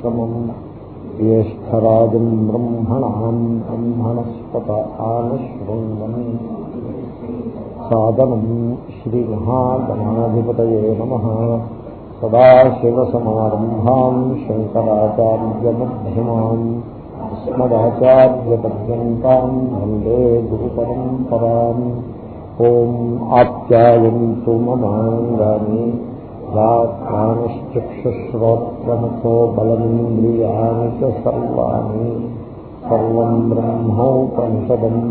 उपवीतिनमुद्भक्ष्यमम् ज्येष्ठराजम् ब्रह्मणाम् ब्रह्मणस्पत आनशृण्वन् सादनम् श्रीमहागणाधिपतये नमः सदाशिवसमारम्भाम् शङ्कराचार्यमध्यमाम् अस्मदाचार्यपर्यन्ताम् वन्दे गुरुपरम्पराम् ॐ आप्यायन्तु ममाङ्गानि प्राणश्चक्षुश्रोत्रमुखो बलमिन्द्रियाणि च सर्वाणि सर्वम् ब्रह्मोपनिषदम्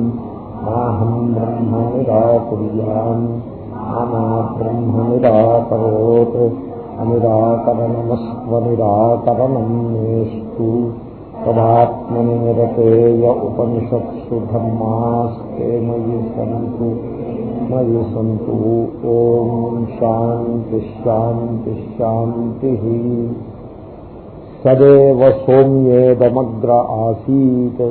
नाहम् ब्रह्म निराकुर्याम् नामा ब्रह्म निराकरोत् अनिराकरणमस्त्वनिराकरणम् मेस्तु तदात्मनिरतेय उपनिषत्सु धर्मास्ते मयि सन्तु ब्रह्मणि सन्तु ॐ शान्तिश्शान्तिश्शान्तिः सदेव सोम्येदमग्र आसीत्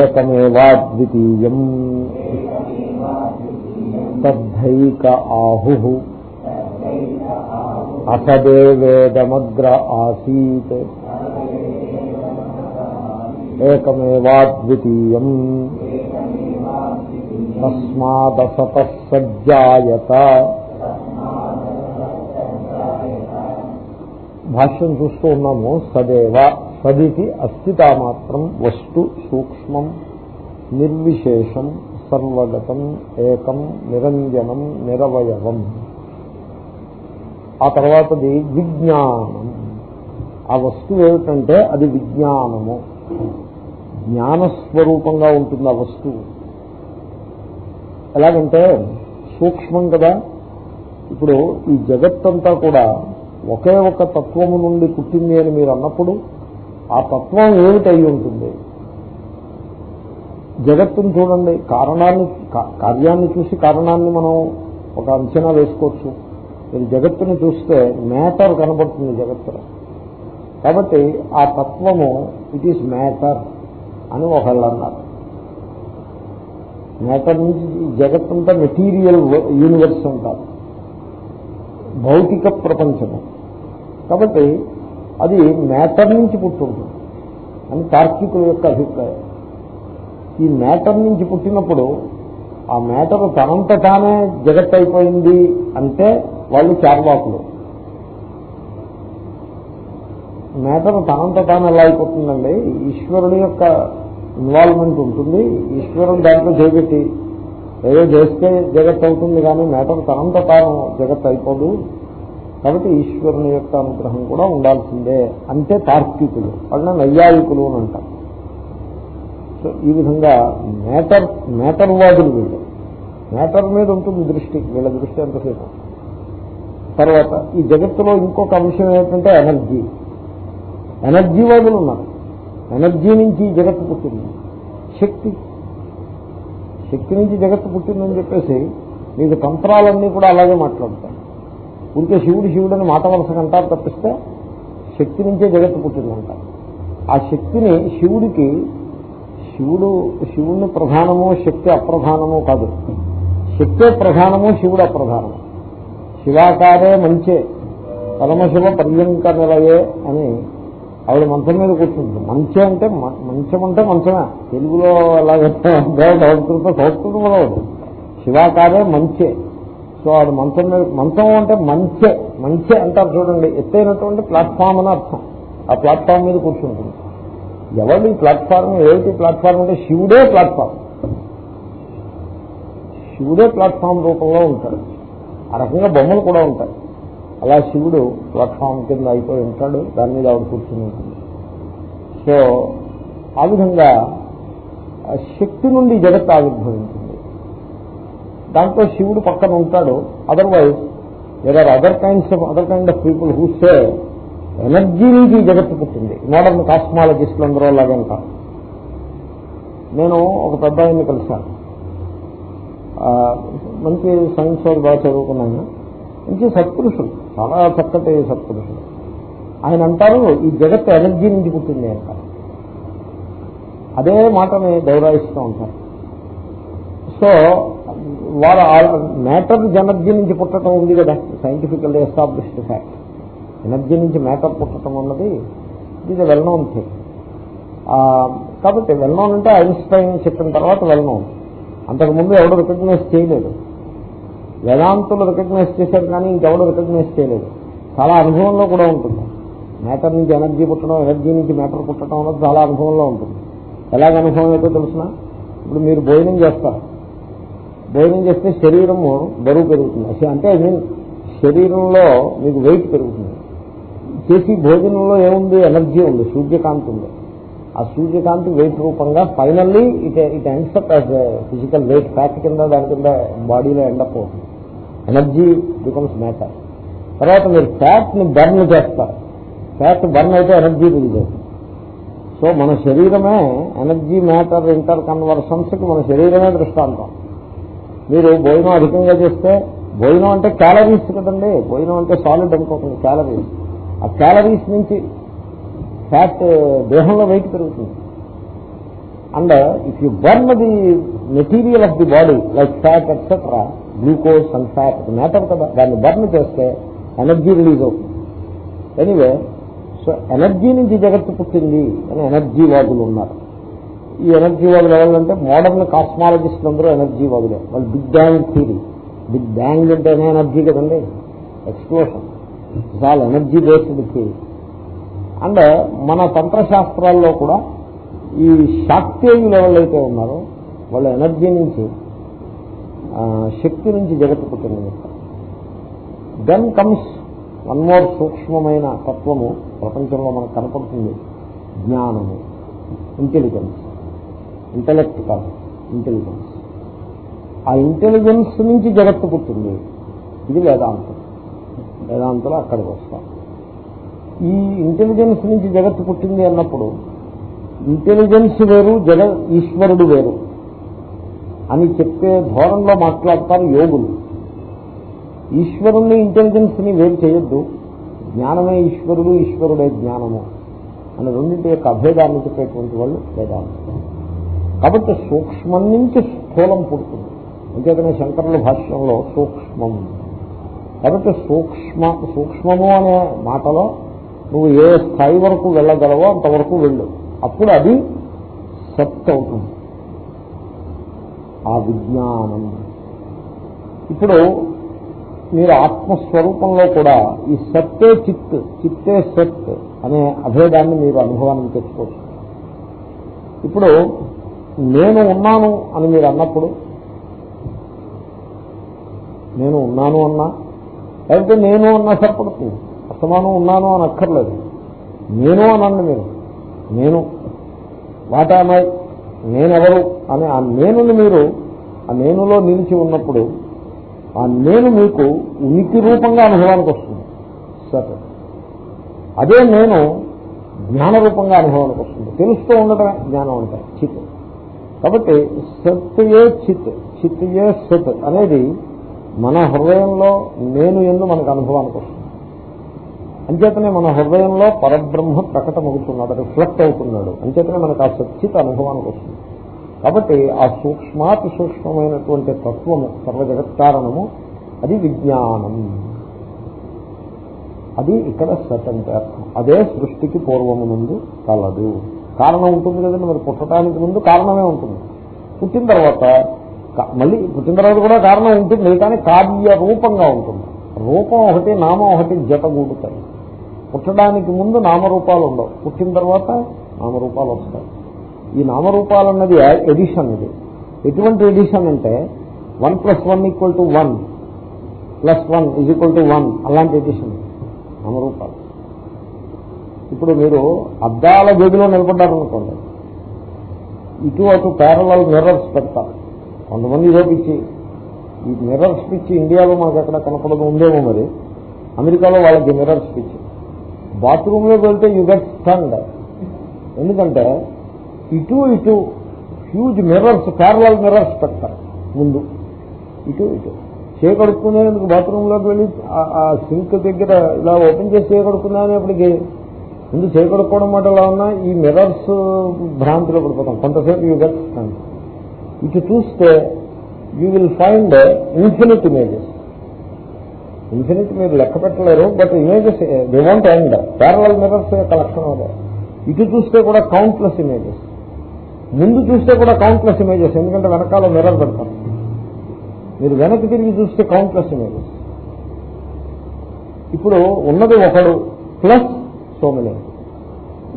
एकमेवाद्वितीयम् तद्धैक आहुः असदेवेदमग्र आसीत् एकमेवाद्वितीयम् తస్మాదసత సజ్జాయత భాష్యం చూస్తూ ఉన్నాము సదేవ సదితి అస్థితామాత్రం వస్తు సూక్ష్మం నిర్విశేషం సర్వగతం ఏకం నిరంజనం నిరవయవం. ఆ తర్వాతది విజ్ఞానం. ఆ వస్తువు ఏమిటంటే అది విజ్ఞానము. జ్ఞానస్వరూపంగా ఉంటుంది ఆ వస్తువు. ఎలాగంటే సూక్ష్మం కదా. ఇప్పుడు ఈ జగత్తంతా కూడా ఒకే ఒక తత్వము నుండి పుట్టింది అని మీరు అన్నప్పుడు ఆ తత్వం ఏమిటై ఉంటుంది? జగత్తుని చూడండి. కారణాన్ని కార్యాన్ని చూసి కారణాన్ని మనం ఒక అంచనా వేసుకోవచ్చు. మీరు జగత్తుని చూస్తే మ్యాటర్ కనబడుతుంది జగత్తులో కాబట్టి ఆ తత్వము ఇట్ ఈస్ మ్యాటర్ అని ఒకళ్ళు అన్నారు. మ్యాటర్ నుంచి జగత్తంతా మెటీరియల్ యూనివర్స్ అంటారు. భౌతిక ప్రపంచము. కాబట్టి అది మ్యాటర్ నుంచి పుట్టుంటుంది. అని తార్కికుల యొక్క అభిప్రాయం. ఈ మ్యాటర్ నుంచి పుట్టినప్పుడు ఆ మ్యాటర్ తనంత తానే జగత్ అయిపోయింది అంటే వాళ్ళు చార్వాకులు. మ్యాటర్ తనంత తాను ఎలా అయిపోతుందండి ఈశ్వరుడు యొక్క ఇన్వాల్వ్మెంట్ ఉంటుంది. ఈశ్వరుడు దాంట్లో చేపెట్టి ఏదో చేస్తే జగత్ అవుతుంది కానీ మ్యాటర్ తనంత తాను జగత్ అయిపోదు. కాబట్టి ఈశ్వరుని యొక్క అనుగ్రహం కూడా ఉండాల్సిందే. అంటే తార్కికులు వాళ్ళ నైయాయికులు అని అంటారు. సో ఈ విధంగా మేటర్ మేటర్ వాదులు వీళ్ళు. మేటర్ మీద ఉంటుంది దృష్టి వీళ్ళ దృష్టి ఎంతసేపు తర్వాత ఈ జగత్తులో ఇంకొక అంశం ఏంటంటే ఎనర్జీ ఎనర్జీ వాదులు ఉన్నారు. ఎనర్జీ నుంచి జగత్తు పుట్టింది. శక్తి. శక్తి నుంచి జగత్తు పుట్టిందని చెప్పేసి మీకు తంత్రాలన్నీ కూడా అలాగే మాట్లాడతారు ఉంటే శివుడు శివుడని మాట వలసకంటారు తప్పిస్తే శక్తి నుంచే జగత్తు పుట్టిందంటారు. ఆ శక్తిని శివుడికి శివుడు శివుణ్ణి ప్రధానమో శక్తి అప్రధానమో కాదు. శక్తే ప్రధానము శివుడు అప్రధానము. శివాకారే మంచే పరమశివ పర్యంక నిలయే అని ఆవిడ మంచం మీద కూర్చుంటుంది. మంచి అంటే మంచం అంటే మంచమే. తెలుగులో అలాగే సంస్కృతం సంస్కృతంలో శివాకారే మంచే. సో ఆవిడ మంచం మీద మంచం అంటే మంచే. మంచే అంటారు చూడండి. ఎత్తైనటువంటి ప్లాట్ఫామ్ అని అర్థం. ఆ ప్లాట్ఫామ్ మీద కూర్చుంటుంది. ఎవరి ప్లాట్ఫామ్ ఏమిటి ప్లాట్ఫామ్ అంటే శివుడే ప్లాట్ఫామ్ శివుడే ప్లాట్ఫామ్ రూపంలో ఉంటాడు ఆ రకంగా బొమ్మలు కూడా ఉంటాయి. అలా శివుడు ప్లాట్ఫామ్ కింద అయిపోయి ఉంటాడు దాని మీద ఆవిడ కూర్చుని ఉంటుంది. సో ఆ విధంగా శక్తి నుండి జగత్ ఆవిర్భవించింది. దాంట్లో శివుడు పక్కన ఉంటాడు. Otherwise there are other kinds of other kind of people who say energy నుంచి జగత్తు పుట్టింది. మోడర్న్ కాస్మాలజిస్టులు అందరూ అలాగంటారు నేను ఒక పెద్ద ఆయన్ని కలిశాను. మంచి సైన్స్ వాళ్ళు బాగా చదువుకున్నాను మంచి సత్పురుషులు చాలా చక్కటి సత్పురుషుడు. ఆయన అంటారు ఈ జగత్తు ఎనర్జీ నుంచి పుట్టింది అంటారు అదే మాటని గౌరవిస్తూ ఉంటారు. సో వాళ్ళ మ్యాటర్ ఎనర్జీ నుంచి పుట్టడం ఉంది కదా. Scientifically established fact. ఎనర్జీ నుంచి మ్యాటర్ పుట్టడం అన్నది ఇది వెల్ నోన్ థింగ్. కాబట్టి వెల్ నోన్ అంటే ఐన్స్టైన్ చెప్పిన తర్వాత వెల్ నోన్. అంతకుముందు ఎవడు రికగ్నైజ్ చేయలేదు. వేదాంతులు రికగ్నైజ్ చేశారు కానీ ఇంకెవరు రికగ్నైజ్ చేయలేదు. చాలా అనుభవంలో కూడా ఉంటుంది. మ్యాటర్ నుంచి ఎనర్జీ పుట్టడం ఎనర్జీ నుంచి మ్యాటర్ పుట్టడం అనేది చాలా అనుభవంలో ఉంటుంది. ఎలాగ అనుభవం అయితే తెలిసిన? ఇప్పుడు మీరు భోజనం చేస్తారు. భోజనం చేస్తే శరీరము బరువు పెరుగుతుంది. అంటే ఐ మీన్ శరీరంలో మీకు వెయిట్ పెరుగుతుంది. చేసి భోజనంలో ఏముంది? ఎనర్జీ ఉంది. సూర్యకాంతి ఉంది. ఆ సూర్యకాంతి వెయిట్ రూపంగా finally it it ends up as physical weight fat కింద దాని కింద బాడీలో ఎండప్ అవుతుంది. ఎనర్జీ బికమ్స్ మ్యాటర్ తర్వాత మీరు ఫ్యాట్ని బర్న్ చేస్తారు. ఫ్యాట్ బర్న్ అయితే ఎనర్జీ రిలీజ్ అవుతుంది సో మన శరీరమే ఎనర్జీ మ్యాటర్ ఇంటర్ కన్వర్షన్స్కి మన శరీరమే దృష్టాంతం. మీరు భోజనం అధికంగా చేస్తే భోజనం అంటే క్యాలరీస్ కదండి. భోజనం అంటే సాలిడ్ అనుకోకుండా క్యాలరీస్ ఆ క్యాలరీస్ నుంచి ఫ్యాట్ దేహంలో వెయిట్ పెరుగుతుంది. And if you burn the material of the body like fat etcetera glucose and fat matter కదా. దాన్ని బర్న్ చేస్తే ఎనర్జీ రిలీజ్ అవుతుంది. ఎనీవే సో ఎనర్జీ నుంచి జగత్తు పుట్టింది అని ఎనర్జీ వాదులు ఉన్నారు. ఈ ఎనర్జీ వాదులు ఎవరంటే మోడర్న్ కాస్మాలజిస్టులు అందరూ ఎనర్జీ వాదులే. వాళ్ళు big bang theory big bang అంటేనే ఎనర్జీ కదండి. Explosion all energy based theory and మన తంత్రశాస్త్రాల్లో కూడా ఈ శాక్తేయులు ఎవరైతే ఉన్నారో వాళ్ళ ఎనర్జీ నుంచి శక్తి నుంచి జగత్తు పుట్టింది. దెన్ కమ్స్ వన్ మోర్ సూక్ష్మమైన తత్వము ప్రపంచంలో మనకు కనపడుతుంది జ్ఞానము ఇంటెలిజెన్స్ ఇంటలెక్ట్ కాదు ఇంటెలిజెన్స్ ఆ ఇంటెలిజెన్స్ నుంచి జగత్తు పుట్టింది. ఇది వేదాంతం. వేదాంతలో అక్కడికి వస్తాం. ఈ ఇంటెలిజెన్స్ నుంచి జగత్తు పుట్టింది అన్నప్పుడు ఇంటెలిజెన్స్ వేరు జగ ఈశ్వరుడు వేరు. అని చెప్పే ధోరణిలో మాట్లాడతారు యోగులు. ఈశ్వరుణ్ణి ఇంటెలిజెన్స్ని వేరు చేయొద్దు. జ్ఞానమే ఈశ్వరుడు ఈశ్వరుడే జ్ఞానము. అని రెండింటి యొక్క అభేదాన్ని చెప్పేటువంటి వాళ్ళు వేదాంతం కాబట్టి సూక్ష్మం నుంచి స్థూలం పుడుతుంది. అంతేకానే శంకరుల భాష్యంలో సూక్ష్మం. కాబట్టి సూక్ష్మ సూక్ష్మము అనే మాటలో నువ్వు ఏ స్థాయి వరకు వెళ్ళగలవో అంతవరకు వెళ్ళు. అప్పుడు అది సత్ అవుతుంది ఆ విజ్ఞానం. ఇప్పుడు మీరు ఆత్మస్వరూపంలో కూడా ఈ సత్తే చిత్ చిత్తే సత్ అనే అభేదాన్ని మీరు అనుభవానికి తెచ్చుకోవచ్చు. ఇప్పుడు నేను ఉన్నాను అని మీరు అన్నప్పుడు నేను ఉన్నాను అన్నా లేకపోతే నేను అన్నా సరిపడుతుంది అసమానం ఉన్నాను అని అక్కర్లేదు నేను అనండి మీరు. నేను. వాటామై నేనెవరు? అని ఆ నేనుని మీరు ఆ నేనులో నిలిచి ఉన్నప్పుడు ఆ నేను మీకు ఉనికి రూపంగా అనుభవానికి వస్తుంది. సరే అదే నేను జ్ఞాన రూపంగా అనుభవానికి వస్తుంది. తెలుస్తూ ఉండటమే జ్ఞానం అంటారు చిత్. కాబట్టి సత్ ఏ చిత్ చిత్ ఏ సత్ అనేది మన హృదయంలో నేను ఎందు మనకు అనుభవానికి వస్తుంది. అంచేతనే మన హృదయంలో పరబ్రహ్మ ప్రకటమవుతున్నాడు రిఫ్లెక్ట్ అవుతున్నాడు. అంచేతనే మనకు ఆ సచ్చిత అనుభవానికి వస్తుంది. కాబట్టి ఆ సూక్ష్మాతి సూక్ష్మమైనటువంటి తత్వము సర్వ జగత్కారణము అది విజ్ఞానం. అది ఇక్కడ సత్ అంటే అర్థం అదే సృష్టికి పూర్వము ముందు కలదు. కారణం ఉంటుంది కదండి మరి పుట్టడానికి ముందు కారణమే ఉంటుంది. పుట్టిన తర్వాత మళ్ళీ పుట్టిన తర్వాత కూడా కారణం ఉంటుంది కానీ కార్య రూపంగా ఉంటుంది. రూపం ఒకటి నామం ఒకటి జతగూడుతాయి పుట్టడానికి ముందు నామరూపాలు ఉండవు. పుట్టిన తర్వాత నామరూపాలు వస్తాయి. ఈ నామరూపాలు అన్నది ఎడిషన్ ఇది. ఎటువంటి ఎడిషన్ అంటే one plus one equal to one plus one is equal to one అలాంటి ఎడిషన్ నామరూపాలు. ఇప్పుడు మీరు అద్దాల గదిలో నిలబడ్డారనుకోండి. ఇటు అటు ప్యారలల్ మిర్రర్స్ పెడతారు. కొంతమంది ఇదో పిచ్చి. ఈ మిర్రర్స్ పిచ్చి ఇండియాలో మనకు ఎక్కడ కనపడదు ఉందేమో మరి. అమెరికాలో వాళ్ళకి మిర్రర్స్ పిచ్చి. బాత్రూంలోకి వెళ్తే యూ గెట్ స్టండ్ ఎందుకంటే ఇటు ఇటు హ్యూజ్ మిర్రర్స్ ప్యారలల్ మిర్రర్స్ పెడతారు ముందు. ఇటు ఇటు. చేయకడుక్కునేందుకు బాత్రూంలోకి వెళ్ళి ఆ సింక్ దగ్గర ఇలా ఓపెన్ చేసి చేయకడుక్కునేప్పటికీ ముందు చేయకడుక్కోవడం మాట ఎలా ఉన్నా ఈ మిర్రర్స్ భ్రాంతిలో పడిపోతాం. కొంతసేపు యూ గెట్ స్టండ్ ఇటు చూస్తే you will find infinite images infinite మీరు లెక్క పెట్టలేరు but images they won't end parallel mirrors collection అదే ఇటు చూస్తే కూడా కౌంట్లెస్ ఇమేజెస్ ముందు చూస్తే కూడా కౌంట్లెస్ ఇమేజెస్ ఎందుకంటే వెనకాల మిర్రర్ పెడతారు మీరు వెనక్కి తిరిగి చూస్తే కౌంట్లెస్ ఇమేజెస్ ఇప్పుడు ఉన్నది ఒకడు plus so many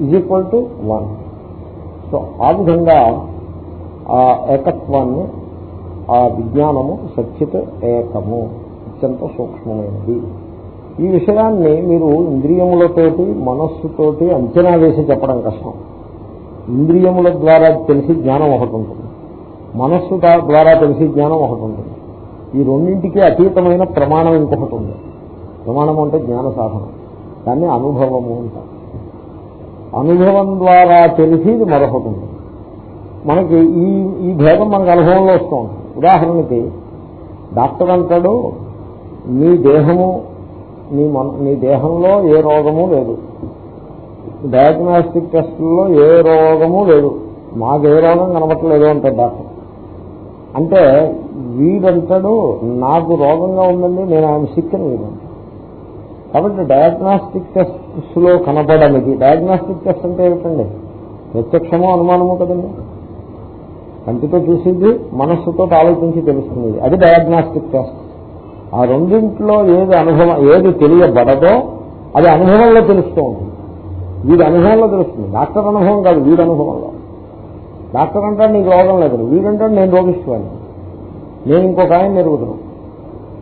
is equal to one so ఆ విధంగా ఆ ఏకత్వాన్ని ఆ విజ్ఞానము సచ్చిత్ ఏకము. అత్యంత సూక్ష్మమైనది. ఈ విషయాన్ని మీరు ఇంద్రియములతోటి మనస్సుతోటి అంచనా వేసి చెప్పడం కష్టం. ఇంద్రియముల ద్వారా తెలిసి జ్ఞానం ఒకటి ఉంటుంది. మనస్సు ద్వారా తెలిసి జ్ఞానం ఒకటి ఉంటుంది. ఈ రెండింటికి అతీతమైన ప్రమాణం ఇంకొకటి ఉంది. ప్రమాణం అంటే జ్ఞాన సాధనం. దాన్ని అనుభవము అంటారు. అనుభవం ద్వారా తెలిసేది మరొకటి ఉంది. మనకి ఈ ఈ భేదం మనకు అనుభవంలో వస్తూ ఉంటుంది. ఉదాహరణకి డాక్టర్ అంటాడు మీ దేహము నీ మన నీ దేహంలో ఏ రోగము లేదు. డయాగ్నాస్టిక్ టెస్టుల్లో ఏ రోగము లేదు. మాకే రోగం కనబట్టలేదు అంటాడు డాక్టర్. అంటే వీడంటాడు నాకు రోగంగా ఉందండి నేను ఆయన సిక్ వీడంటాడు కాబట్టి డయాగ్నాస్టిక్ టెస్ట్స్లో కనపడనిది డయాగ్నాస్టిక్ టెస్ట్ అంటే ఏమిటండి? ప్రత్యక్షమో అనుమానము కదండి. కంటితో చూసింది మనస్సుతో ఆలోచించి తెలుస్తుంది. అది డయాగ్నాస్టిక్ టెస్ట్ ఆ రెండింటిలో ఏది అనుభవం ఏది తెలియబడదో అది అనుభవంలో తెలుస్తూ ఉంటుంది. వీడి అనుభవంలో తెలుస్తుంది. డాక్టర్ అనుభవం కాదు వీడి అనుభవంలో. డాక్టర్ అంటాడు నీకు రోగం లేదు. వీడంటాడు నేను రోగిస్తున్నాను నేను ఇంకొక ఆయన ఎరుగుతున్నాను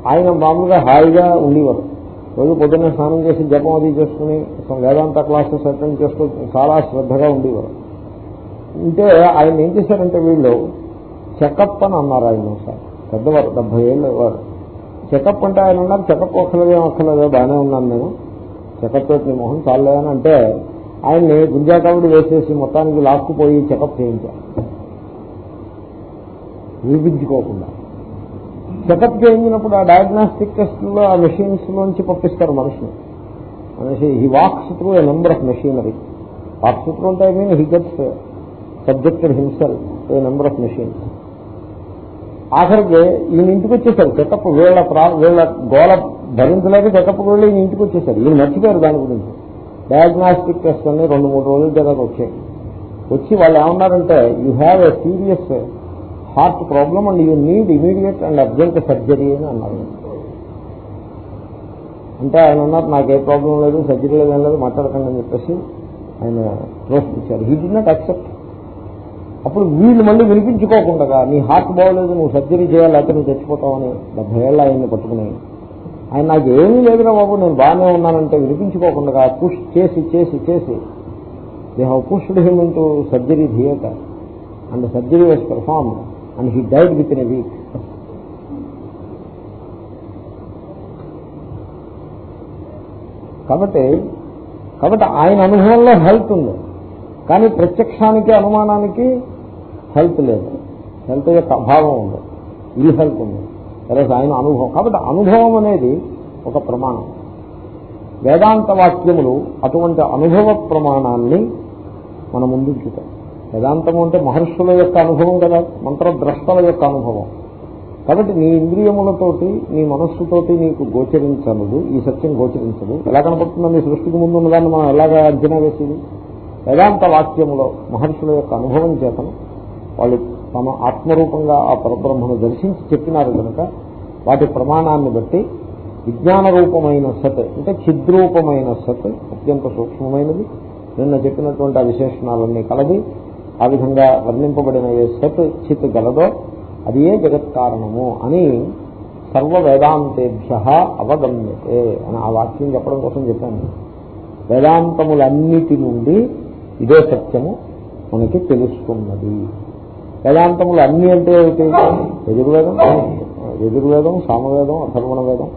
ఆయన మామూలుగా హాయిగా ఉండేవారు రోజు పొద్దున్నే స్నానం చేసి జపం అది చేసుకుని వేదాంత క్లాసెస్ అటెండ్ చేస్తూ చాలా శ్రద్ధగా ఉండేవారు అంటే ఆయన ఏం చేశారంటే వీళ్ళు చెకప్ అని అన్నారు ఆయన సార్ పెద్దవారు డెబ్బై ఏళ్ళు వారు. చెకప్ అంటే ఆయన ఉన్నారు. చెకప్ ఒక్కలేదేం ఒక్కలేదో బాగానే ఉన్నాను నేను. చెకప్ తోటి మొహం చాలేదని అంటే ఆయన్ని గుంజాకావుడు వేసేసి మొత్తానికి లాక్కుపోయి చెకప్ చేయించారు విభించుకోకుండా చెకప్ చేయించినప్పుడు ఆ డయాగ్నాస్టిక్ టెస్ట్లో ఆ మెషిన్స్ నుంచి పంపిస్తారు మనిషిని మనిషి he walks through a number of machinery walks through అంటే mean he gets subjected himself a number of machines ఆఖరికి ఈయన ఇంటికి వచ్చేసారు చెకప్ వీళ్ళ ప్రా వీళ్ళ గోళ భరించలేక చెకప్ వెళ్ళి ఈయన ఇంటికి వచ్చేసారు ఈయన మర్చిపోయారు దాని గురించి. డయాగ్నాస్టిక్ టెస్ట్ అన్ని రెండు మూడు రోజుల తర్వాత వచ్చాయి. వచ్చి వాళ్ళు ఏమన్నారంటే you have a serious heart problem and you need immediate and urgent surgery అని అన్నారు. అంటే ఆయన అన్నారు నాకు ఏ ప్రాబ్లం లేదు సర్జరీ లేదేం లేదు మాట్లాడకండి అని చెప్పేసి ఆయన ప్రోత్సహించారు హీ డి నాట్ అక్సెప్ట్ అప్పుడు వీళ్ళు మళ్ళీ వినిపించుకోకుండా నీ హార్ట్ బాగోలేదు నువ్వు సర్జరీ చేయాలి లేకపోతే నువ్వు తెచ్చిపోతావని డెబ్బై ఏళ్ళ ఆయన్ని పట్టుకుని ఆయన నాకు ఏమీ లేదురా బాబు నేను బాగానే ఉన్నానంటే వినిపించుకోకుండా పుష్ చేసి చేసి చేసి they have pushed him into surgery theatre and surgery was perform and he died within a week. కాబట్టి కాబట్టి ఆయన అనుభవంలో హెల్త్ ఉంది కానీ ప్రత్యక్షానికి అనుమానానికి హెల్త్ లేదు. హెల్త్ యొక్క అభావం ఉంది. ఈ హెల్త్ ఉంది. సరే ఆయన అనుభవం. కాబట్టి అనుభవం అనేది ఒక ప్రమాణం. వేదాంత వాక్యములు అటువంటి అనుభవ ప్రమాణాన్ని మన ముందుంచుతాయి వేదాంతము అంటే మహర్షుల యొక్క అనుభవం కదా మంత్రద్రష్టల యొక్క అనుభవం. కాబట్టి నీ ఇంద్రియములతోటి నీ మనస్సుతోటి నీకు గోచరించదు ఈ సత్యం గోచరించదు. ఎలా కనపడుతుందో నీ సృష్టికి ముందున్నదాన్ని మనం ఎలాగా అంచనా వేసేది? వేదాంత వాక్యములో మహర్షుల యొక్క అనుభవం చేతను వాళ్ళు తమ ఆత్మరూపంగా ఆ పరబ్రహ్మను దర్శించి చెప్పినారు కనుక వాటి ప్రమాణాన్ని బట్టి విజ్ఞాన రూపమైన సత్ అంటే చిద్రూపమైన సత్ అత్యంత సూక్ష్మమైనది. నిన్న చెప్పినటువంటి ఆ విశేషణాలన్నీ కలది ఆ విధంగా వర్ణింపబడిన ఏ సత్ చిత్ గలదో అది ఏ జగత్ కారణము అని సర్వ వేదాంతేభ్య అవగమ్యతే అని ఆ వాక్యం చెప్పడం కోసం చెప్పాను. వేదాంతములన్నిటి నుండి ఇదే సత్యము మనకి తెలుస్తున్నది. వేదాంతములు అన్ని అంటే ఏమిటి? యజుర్వేదం యజుర్వేదం సామవేదం అథర్వణ వేదం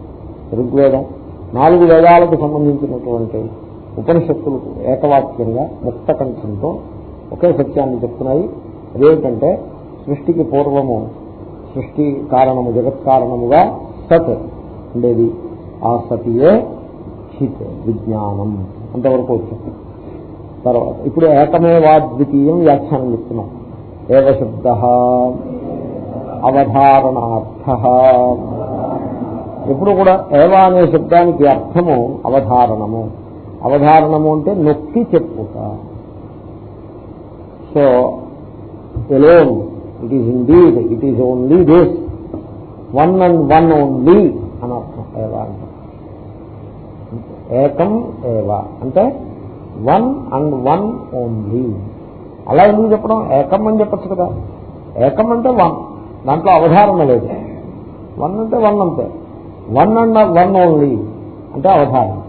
ఋగ్వేదం. నాలుగు వేదాలకు సంబంధించినటువంటి ఉపనిషత్తులు ఏకవాక్యంగా ముక్త కంఠంతో ఒకే సత్యాన్ని చెప్తున్నాయి. అదేమిటంటే సృష్టికి పూర్వము సృష్టి కారణము జగత్ కారణముగా సత్ ఉండేది. ఆ సతియే చిత్ విజ్ఞానం. అంతవరకు వచ్చింది. తర్వాత ఇప్పుడు ఏకమేవాద్వితీయం వ్యాఖ్యానం చెప్తున్నాం. ఏవ శబ్ద అవధారణార్థ. ఎప్పుడు కూడా ఏవ అనే శబ్దానికి అర్థము అవధారణము. అవధారణము అంటే నొక్కి చెప్పుట. So alone it is indeed it is only this one and one only అని అర్థం. ఏవా అంటే. ఏకం ఏవా. అంటే వన్ అండ్ వన్ ఓన్లీ అలా ఎందుకు చెప్పడం? ఏకం అని చెప్పచ్చు కదా. ఏకం అంటే వన్. దాంట్లో అవధారణ లేదు. వన్ అంటే వన్ అంతే. వన్ అండ్ వన్ ఓన్లీ అంటే అవధారణ.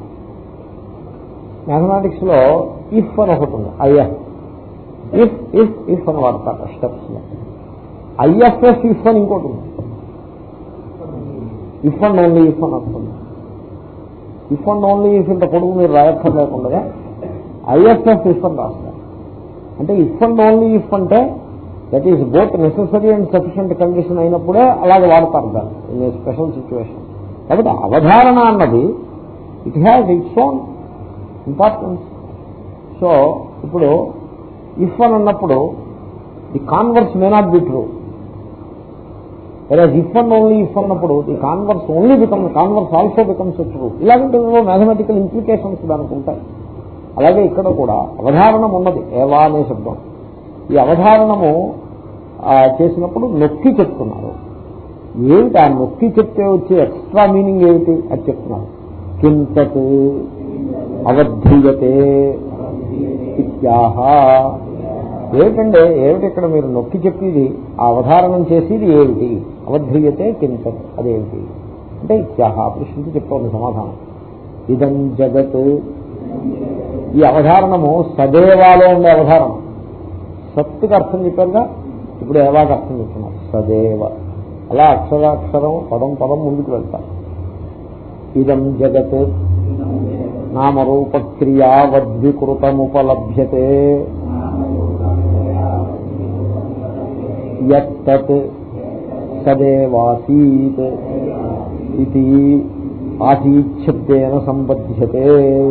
మ్యాథమెటిక్స్లో ఇఫ్ అని ఒకటి ఉంది. ఐఎఫ్ ఇఫ్ ఇఫ్ ఇఫ్ అని వాడతారు స్టెప్స్లో ఐఎఫ్ఎస్ ఇఫ్ అని ఇంకోటి ఉంది. ఇఫ్ అండ్ ఓన్లీ ఇఫ్ అని వస్తుంది ఇఫ్ అండ్ ఓన్లీ ఇఫ్ ఇంత పొడుగు మీరు రాయక్కర్లేకుండా ఐఎఫ్ఎస్ ఇఫ్ అని రాస్తారు. అంటే ఇఫ్ అండ్ ఓన్లీ ఇఫ్ అంటే that is both necessary and sufficient condition అయినప్పుడే అలాగే వాడతారు దాన్ని ఇన్ స్పెషల్ సిచ్యువేషన్ కాబట్టి అవధారణ అన్నది it has its own importance so ఇప్పుడు ఇఫ్ అని అన్నప్పుడు the converse may not be true whereas if and only if అన్నప్పుడు the converse only become converse also becomes true ఇలాంటి మ్యాథమెటికల్ ఇంప్లికేషన్స్ దానికి ఉంటాయి. అలాగే ఇక్కడ కూడా అవధారణం ఉన్నది ఏవా అనే శబ్దం. ఈ అవధారణము ఆ, చేసినప్పుడు నొక్కి చెప్తున్నారు. ఏమిటి ఆ నొక్కి చెప్తే వచ్చే ఎక్స్ట్రా మీనింగ్ ఏమిటి? అది చెప్తున్నారు. కింతత్ అవధ్రియతే ఇత్యాహ. ఏమిటండి ఏమిటి ఇక్కడ మీరు నొక్కి చెప్పేది? ఆ అవధారణం చేసేది ఏమిటి? అవధ్రియతే కింతత్ అదేమిటి? అంటే ఇత్యాహ ప్రశ్నించి చెప్తోంది సమాధానం. ఇదం జగత్. ఈ అవధారణము సదేవాలో ఉండే అవధారణం. సత్తుకి అర్థం చెప్పారుగా? ఇప్పుడు ఏవాకి అర్థం చెప్తున్నారు సదేవ. అలా అక్షరాక్షరం పదం పదం ముందుకు వెళ్తారు ఇదం జగత్. నామరూపక్రియావద్వికృతముపలభ్యతే. యత్తత్ సదేవాసీత్ ఇది ఆసీచ్ఛబ్దేన సంబధ్యతే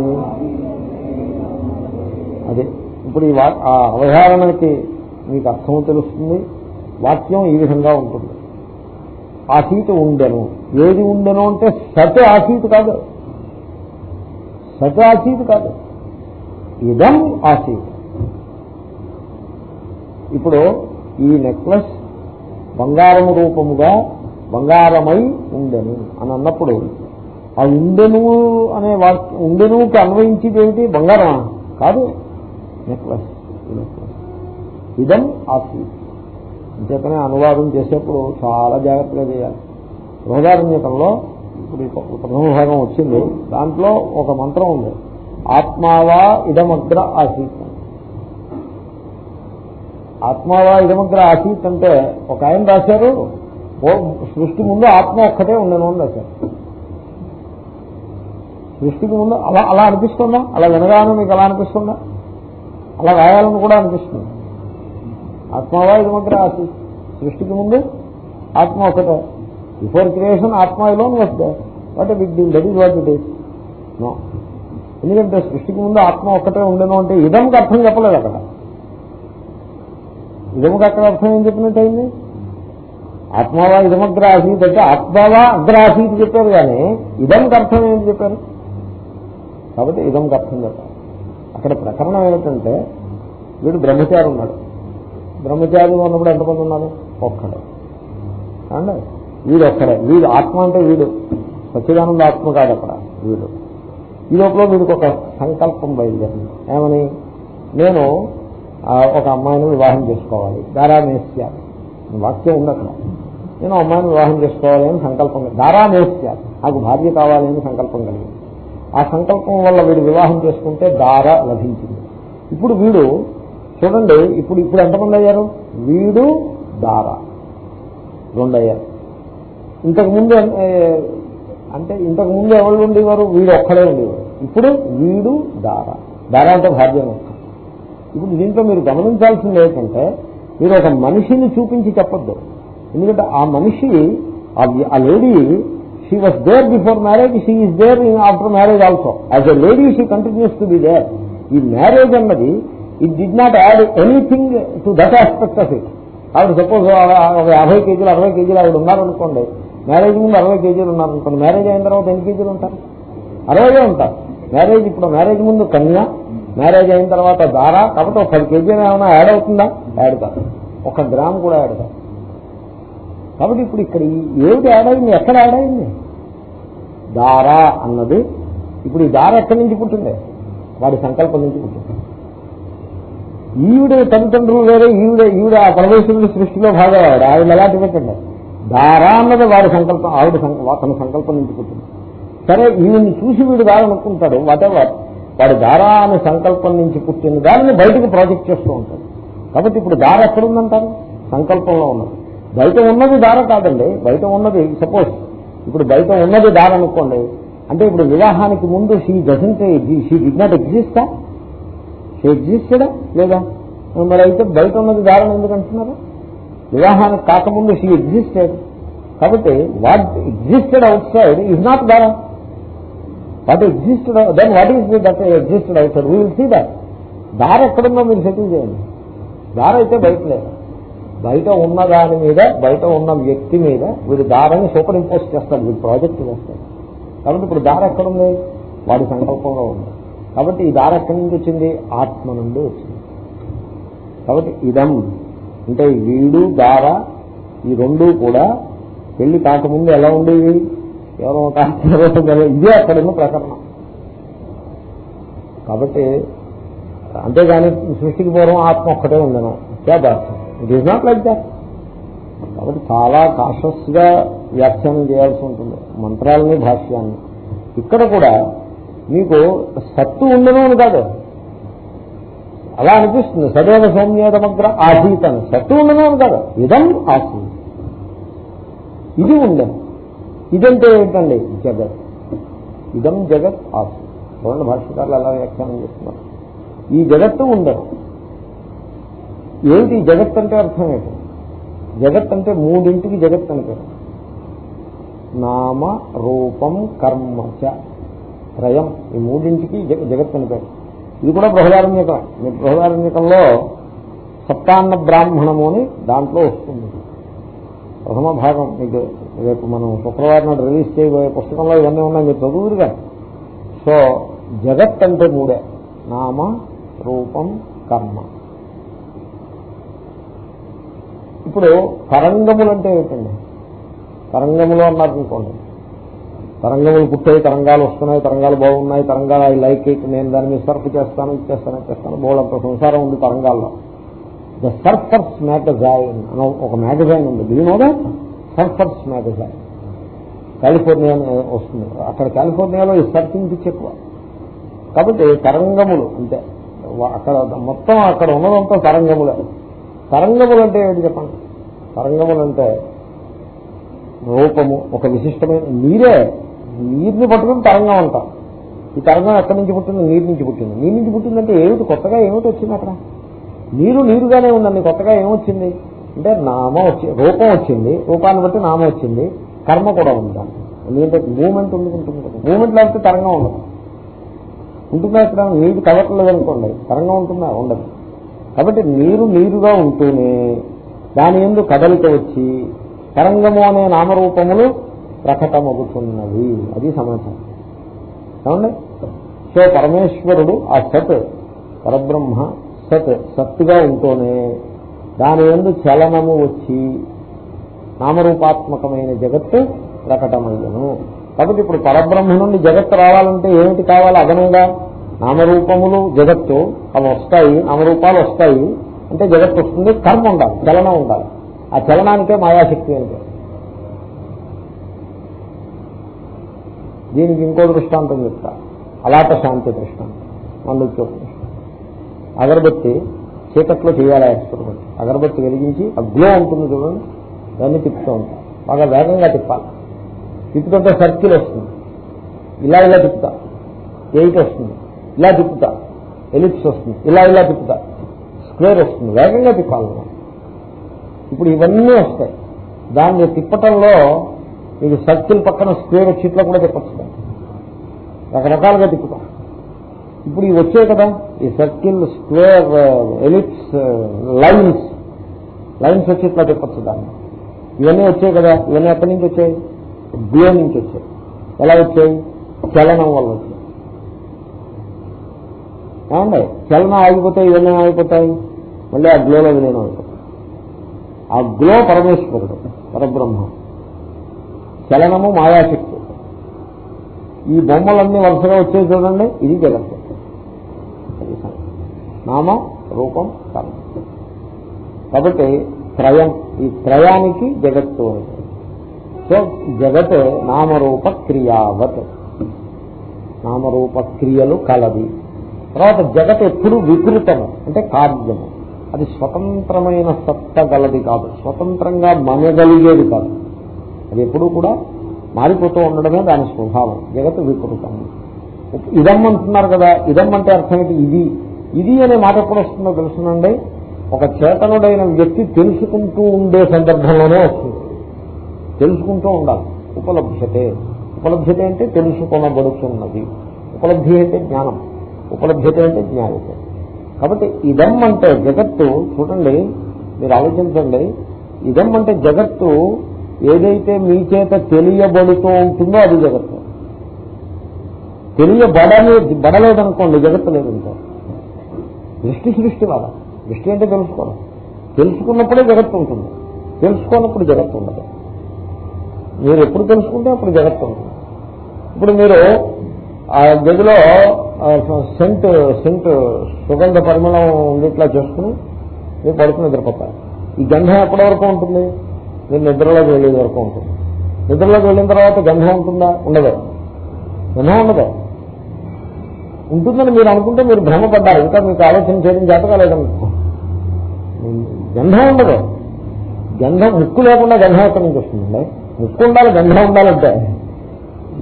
అదే. ఇప్పుడు ఈ వా- ఆ అవధారణకి మీకు అర్థం తెలుస్తుంది. వాక్యం ఈ విధంగా ఉంటుంది. ఆసీతు ఉండెను. ఏది ఉండెను అంటే సత్ ఆసీత్ కాదు. సత్ ఆసీతు కాదు. ఇదం ఆసీత్ ఇప్పుడు ఈ నెక్లెస్ బంగారము రూపముగా బంగారమై ఉండెను అని అన్నప్పుడు ఆ ఉండెను అనే వాక్యం ఉండెనుకి అన్వయించేది ఏమిటి? బంగారమా? కాదు. నెక్లెస్ నెక్లెస్ ఇదం ఆసీ అంచేతనే అనువాదం చేసేప్పుడు చాలా జాగ్రత్తగా చేయాలి. బృహదారణ్యకంలో ఇప్పుడు ప్రథమ భాగం వచ్చింది. దాంట్లో ఒక మంత్రం ఉంది. ఆత్మావా ఇదమగ్ర ఆసీత్ ఆత్మావా ఇదమగ్ర ఆసీత్ అంటే ఒక ఆయన రాశారు. ఓ సృష్టి ముందు ఆత్మ ఒక్కటే ఉండను అని రాశారు. సృష్టికి ముందు అలా అలా అనిపిస్తుందా? అలా వినగానే మీకు అలా అనిపిస్తుందా? అలా రాయాలని కూడా అనిపిస్తుంది. ఆత్మవా ఇదమగ్ర ఆసీత్ సృష్టికి ముందు ఆత్మ ఒకటే. బిఫోర్ క్రియేషన్ ఆత్మ ఇలోన్ వస్తే. What big deal that is what it is no ఎందుకంటే సృష్టికి ముందు ఆత్మ ఒక్కటే ఉండను అంటే ఇదంకి అర్థం చెప్పలేదు అక్కడ. ఇదముకి అక్కడ అర్థం ఏం చెప్పినట్టు అయింది? ఆత్మావా ఇదమగ్ర ఆసీత్ అంటే ఆత్మవా అగ్ర ఆసీత్ చెప్పారు కానీ ఇదంకి అర్థం ఏంటి చెప్పారు? కాబట్టి ఇదంకి అర్థం చెప్పారు అక్కడ ప్రకరణం ఏమిటంటే వీడు బ్రహ్మచారి ఉన్నాడు. బ్రహ్మచారి ఉన్నప్పుడు ఎంతమంది ఉన్నారు? ఒక్కడు. అండి వీడు ఒక్కడే. వీడు ఆత్మ అంటే వీడు. సచ్చిదానంద ఆత్మ కాదు అక్కడ వీడు. ఈ లోపల వీడికి ఒక సంకల్పం బయలుదేరింది. ఏమని? నేను ఒక అమ్మాయిని వివాహం చేసుకోవాలి. దారామేస్య వాక్యం ఉంది అక్కడ. నేను అమ్మాయిని వివాహం చేసుకోవాలి అని సంకల్పం దారామేస్య నాకు భార్య కావాలి అని సంకల్పం కలిగింది. ఆ సంకల్పం వల్ల వీడు వివాహం చేసుకుంటే దార లభించింది. ఇప్పుడు వీడు చూడండి ఇప్పుడు ఇప్పుడు ఎంతమంది అయ్యారు? వీడు దార. రెండు అయ్యారు ఇంతకుముందు అంటే ఇంతకు ముందు ఎవరు ఉండేవారు? వీడు ఒక్కడే ఉండేవారు. ఇప్పుడు వీడు దార. దార అంటే భార్య ఇప్పుడు దీంట్లో మీరు గమనించాల్సింది ఏంటంటే మీరు ఒక మనిషిని చూపించి చెప్పొద్దు. ఎందుకంటే ఆ మనిషి ఆ lady she was there before marriage she is there after marriage also as a lady she continues to be there ఈ మ్యారేజ్ అన్నది it did not add anything to that aspect of it ఆవిడ suppose ఒక యాభై కేజీలు అరవై కేజీలు ఆవిడ ఉన్నారనుకోండి మ్యారేజ్ ముందు అరవై కేజీలు ఉన్నారనుకోండి మ్యారేజ్ అయిన తర్వాత ఎన్ని కేజీలు ఉంటారు? అరవై ఉంటారు. మ్యారేజ్ ఇప్పుడు మ్యారేజ్ ముందు కన్యా మ్యారేజ్ అయిన తర్వాత దారా కాబట్టి ఒక పది కేజీలు ఏమైనా యాడ్ అవుతుందా? యాడ్ కాదు. ఒక గ్రామ్ కూడా యాడ్ కాదు. కాబట్టి ఇప్పుడు ఇక్కడ ఏమిటి యాడ్ అయింది? ఎక్కడ యాడ్ అయింది? దారా అన్నది ఇప్పుడు ఈ దార ఎక్కడి నుంచి పుట్టింది? వాడి సంకల్పం నుంచి పుట్టింది. ఈవిడ తల్లిదండ్రులు వేరే ఈవిడ ఈవిడ ఆ పరమేశ్వరుడి సృష్టిలో భాగవాడు ఆవిడ ఎలాంటి పెట్టండి దారా అన్నది వాడి సంకల్పం ఆవిడ తన సంకల్పం నుంచి పుట్టింది. సరే ఈయన్ని చూసి వీడు దారనుకుంటాడు వాటెవర్ వాడు దారా అనే సంకల్పం నుంచి పుట్టిన దానిని బయటకు ప్రాజెక్ట్ చేస్తూ ఉంటాడు. కాబట్టి ఇప్పుడు దార ఎక్కడుందంటారు సంకల్పంలో ఉన్నది. బయట ఉన్నది దార కాదండి బయట ఉన్నది సపోజ్ ఇప్పుడు బయట ఉన్నది దాని అనుకోండి అంటే ఇప్పుడు వివాహానికి ముందు she doesn't she did not ఎగ్జిస్టా she ఎగ్జిస్టడా లేదా? మరి అయితే బయట ఉన్నది దారం ఎందుకంటున్నారు వివాహానికి కాకముందు షీ ఎగ్జిస్టెడ్ కాబట్టి what existed outside is not దారా what existed then what is that existed outside we will see that దార ఎక్కడుందో మీరు సెటిల్ చేయండి. దార అయితే బయట లేదు. బయట ఉన్న దాని మీద బయట ఉన్న వ్యక్తి మీద వీడు దారని సూపర్ ఇంపోజ్ చేస్తాడు వీడు ప్రాజెక్ట్ చేస్తాడు. కాబట్టి ఇప్పుడు దార ఎక్కడుంది? వాడి సంకల్పంలో ఉంది. కాబట్టి ఈ దార ఎక్కడి నుంచి వచ్చింది? ఆత్మ నుండి వచ్చింది. కాబట్టి ఇదం అంటే వీడు దార ఈ రెండు కూడా పెళ్ళి కాకముందు ఎలా ఉండేవి? కేవలం ఇదే అక్కడున్న ప్రకరణం. కాబట్టి అంతేగాని సృష్టికి పూర్వం ఆత్మ ఒక్కటే ఉండను. క్యాదార్థం it is not like that కాబట్టి చాలా కాషస్గా వ్యాఖ్యానం చేయాల్సి ఉంటుంది. మంత్రాలని భాష్యాన్ని ఇక్కడ కూడా మీకు సత్తు ఉండను అని కాదు. అలా అనిపిస్తుంది. సదైవ సౌమ్యేదమగ్ర ఆసీత్ అని సత్తు ఉండను అని కాదు. ఇదం ఆసీ ఇది ఉండను ఇదంటే ఏంటండి? జగత్. ఇదం జగత్ ఆసీ చూడండి భాష్యకారులు అలా వ్యాఖ్యానం చేస్తున్నారు. ఈ జగత్తు ఉండదు. ఏమిటి జగత్ అంటే అర్థం ఏంటి? జగత్ అంటే మూడింటికి జగత్ అంటే నామ రూపం కర్మ చ త్రయం ఈ మూడింటికి జగత్ అని పేరు. ఇది కూడా బృహదారణ్యకం. బృహదారణ్యకంలో సప్తాన్న బ్రాహ్మణము అని దాంట్లో వస్తుంది. ప్రథమ భాగం. మీకు రేపు మనం శుక్రవారం నాడు రిలీజ్ చేయబోయే పుస్తకంలో ఇవన్నీ ఉన్నాయి. మీరు చదువురుగా సో జగత్ అంటే మూడే. నామ రూపం కర్మ. ఇప్పుడు తరంగములు అంటే ఏమిటండి? తరంగములు అన్నారు అనుకోండి. తరంగములు పుట్టాయి తరంగాలు వస్తున్నాయి తరంగాలు బాగున్నాయి తరంగాలు ఐ లైక్ ఇట్ నేను దాని మీద సర్ఫ్ చేస్తాను ఇచ్చేస్తాను ఇచ్చేస్తాను బోలంత సంసారం ఉంది తరంగాల్లో. ద సర్ఫర్స్ మ్యాగజైన్ అని ఒక మ్యాగజైన్ ఉంది. దీనివల్ల సర్ఫర్స్ మ్యాగజైన్. కాలిఫోర్నియా వస్తుంది. అక్కడ కాలిఫోర్నియాలో ఈ సర్ఫింగ్ పిచ్చి ఎక్కువ. కాబట్టి తరంగములు అంటే అక్కడ మొత్తం అక్కడ ఉన్నదంతా తరంగములు. తరంగములు అంటే ఏంటి చెప్పండి? తరంగములంటే రూపము ఒక విశిష్టమైన నీరే. నీరుని పట్టుకుని తరంగం అంటాం. ఈ తరంగం ఎక్కడి నుంచి పుట్టింది? నీరు నుంచి పుట్టింది. నీరు నుంచి పుట్టిందంటే ఏమిటి? కొత్తగా ఏమిటి వచ్చింది అక్కడ? నీరు నీరుగానే ఉందండి. కొత్తగా ఏమొచ్చింది అంటే నామం వచ్చి రూపం వచ్చింది. రూపాన్ని బట్టి నామం వచ్చింది. కర్మ కూడా ఉంది? దాన్ని ఎందుకంటే మూమెంట్ ఉంది ఉంటుంది మూమెంట్ లేకపోతే తరంగం ఉండదు. ఉంటుందా ఇక్కడ? నీరు కదట్లేదు అనుకోండి తరంగం ఉంటుందా? ఉండదు. కాబట్టి నీరు నీరుగా ఉంటూనే దాని ఎందు కదలిక వచ్చి తరంగము అనే నామరూపములు ప్రకటమవుతున్నవి అది సమాచారం. ఏమండి? సో పరమేశ్వరుడు ఆ సత్ పరబ్రహ్మ సత్ సత్తుగా ఉంటూనే దాని ఎందు చలనము వచ్చి నామరూపాత్మకమైన జగత్తు ప్రకటమయ్యను. కాబట్టి ఇప్పుడు పరబ్రహ్మ నుండి జగత్తు రావాలంటే ఏమిటి కావాలి? అదనంగా నామరూపములు జగత్తు అవి వస్తాయి నామరూపాలు వస్తాయి. అంటే జగత్తు వస్తుంది కర్మ ఉండాలి చలనం ఉండాలి. ఆ చలనానికే మాయాశక్తి అంటే. దీనికి ఇంకో దృష్టాంతం చెప్తా. అలాట శాంతి దృష్టాంతం. మండుక్య అగరబత్తి చీకట్లో చేయాలి ఎక్స్పెరిమెంట్ అగరబత్తి వెలిగించి ఆ గ్లో ఉంటుంది చూడండి దాన్ని తిప్పుతూ ఉంటాం. బాగా వేగంగా తిప్పాలి. తిప్పుతుంటే సర్కిల్ వస్తుంది. ఇలా ఇలా తిప్పుతా. ఎయిట్ వస్తుంది. ఇలా తిప్పుతా. ఎలిప్స్ వస్తుంది. ఇలా ఇలా తిప్పుతా. స్క్వేర్ వస్తుంది. వేగంగా తిప్పాలి. ఇప్పుడు ఇవన్నీ వస్తాయి. దాన్ని తిప్పటంలో మీకు సర్కిల్ పక్కన స్క్వేర్ వచ్చి ఇట్లా కూడా తిప్పచ్చు. రకరకాలుగా తిప్పుతాం. ఇప్పుడు ఇవి వచ్చాయి కదా. ఈ circle square ellipse lines. Lines వచ్చి ఇట్లా తిప్పచ్చు దాన్ని. ఇవన్నీ వచ్చాయి కదా. ఇవన్నీ ఎక్కడి నుంచి వచ్చాయి? గ్లో నుంచి వచ్చాయి. ఎలా వచ్చాయి? చలనం వల్ల వచ్చాయి. ఏమండి? చలనం ఆగిపోతే ఇవన్నీ ఆగిపోతాయి. మళ్ళీ ఆ గ్లోలో విలీనం అయిపోతాయి ఆ గ్లో పరమేశ్వరుడు పరబ్రహ్మ. చలనము మాయాశక్తి. ఈ బొమ్మలన్నీ వరుసగా వచ్చేది చూడండి ఇది జగత్తు. నామ రూపం కర్మ. కాబట్టి త్రయం ఈ త్రయానికి జగత్తు సో జగత్ నామరూప క్రియావత్. నామరూప క్రియలు కలది. తర్వాత జగత్ ఎప్పుడు వికృతము అంటే కార్యము. అది స్వతంత్రమైన సత్త గలది కాదు. స్వతంత్రంగా మనగలిగేది కాదు. అది ఎప్పుడూ కూడా మారిపోతూ ఉండడమే దాని స్వభావం. జగత్ వికృతం. ఇదం అంటున్నారు కదా ఇదం అంటే అర్థమేంటి ఇది. ఇది అనే మాట ఎప్పుడు వస్తుందో తెలుసునండి. ఒక చేతనుడైన వ్యక్తి తెలుసుకుంటూ ఉండే సందర్భంలోనే వస్తుంది. తెలుసుకుంటూ ఉండాలి. ఉపలభ్యతే. ఉపలభ్యత అంటే తెలుసుకొనబడుతున్నది ఉపలబ్ధి అంటే జ్ఞానం. ఉపలభ్యత అంటే జ్ఞానత కాబట్టి ఇదం అంటే జగత్తు చూడండి మీరు ఆలోచించండి ఇదం అంటే జగత్తు ఏదైతే మీ చేత తెలియబడుతూ ఉంటుందో అది జగత్తు. తెలియబడలే బడలేదనుకోండి జగత్తు లేదంటే దృష్టి సృష్టి వాళ్ళ దృష్టి అంటే తెలుసుకోవడం. తెలుసుకున్నప్పుడే జగత్తు ఉంటుంది. తెలుసుకోనప్పుడు జగత్తు ఉండదు. మీరు ఎప్పుడు తెలుసుకుంటే అప్పుడు జగత్తు ఉంటుంది. ఇప్పుడు మీరు ఆ గదిలో సెంట్ సెంట్ సుగంధ పరిమళం ఉండేట్లా చేసుకుని మీరు పడుకుని నిద్రపోతారు ఈ గంధం ఎప్పటి వరకు ఉంటుంది? మీరు నిద్రలోకి వెళ్ళే వరకు ఉంటుంది. నిద్రలోకి వెళ్ళిన తర్వాత గంధం ఉంటుందా? ఉండదు. గంధం ఉండదు. ఉంటుందని మీరు అనుకుంటే మీరు భ్రమపడ్డారు. ఇంకా మీకు ఆలోచన చేయడం చేత గంధం ఉండదు. గంధం ముక్కు లేకుండా గంధం ఎక్కడి నుంచి వస్తుందండి? ముక్కు ఉండాలి గంధం ఉండాలంటే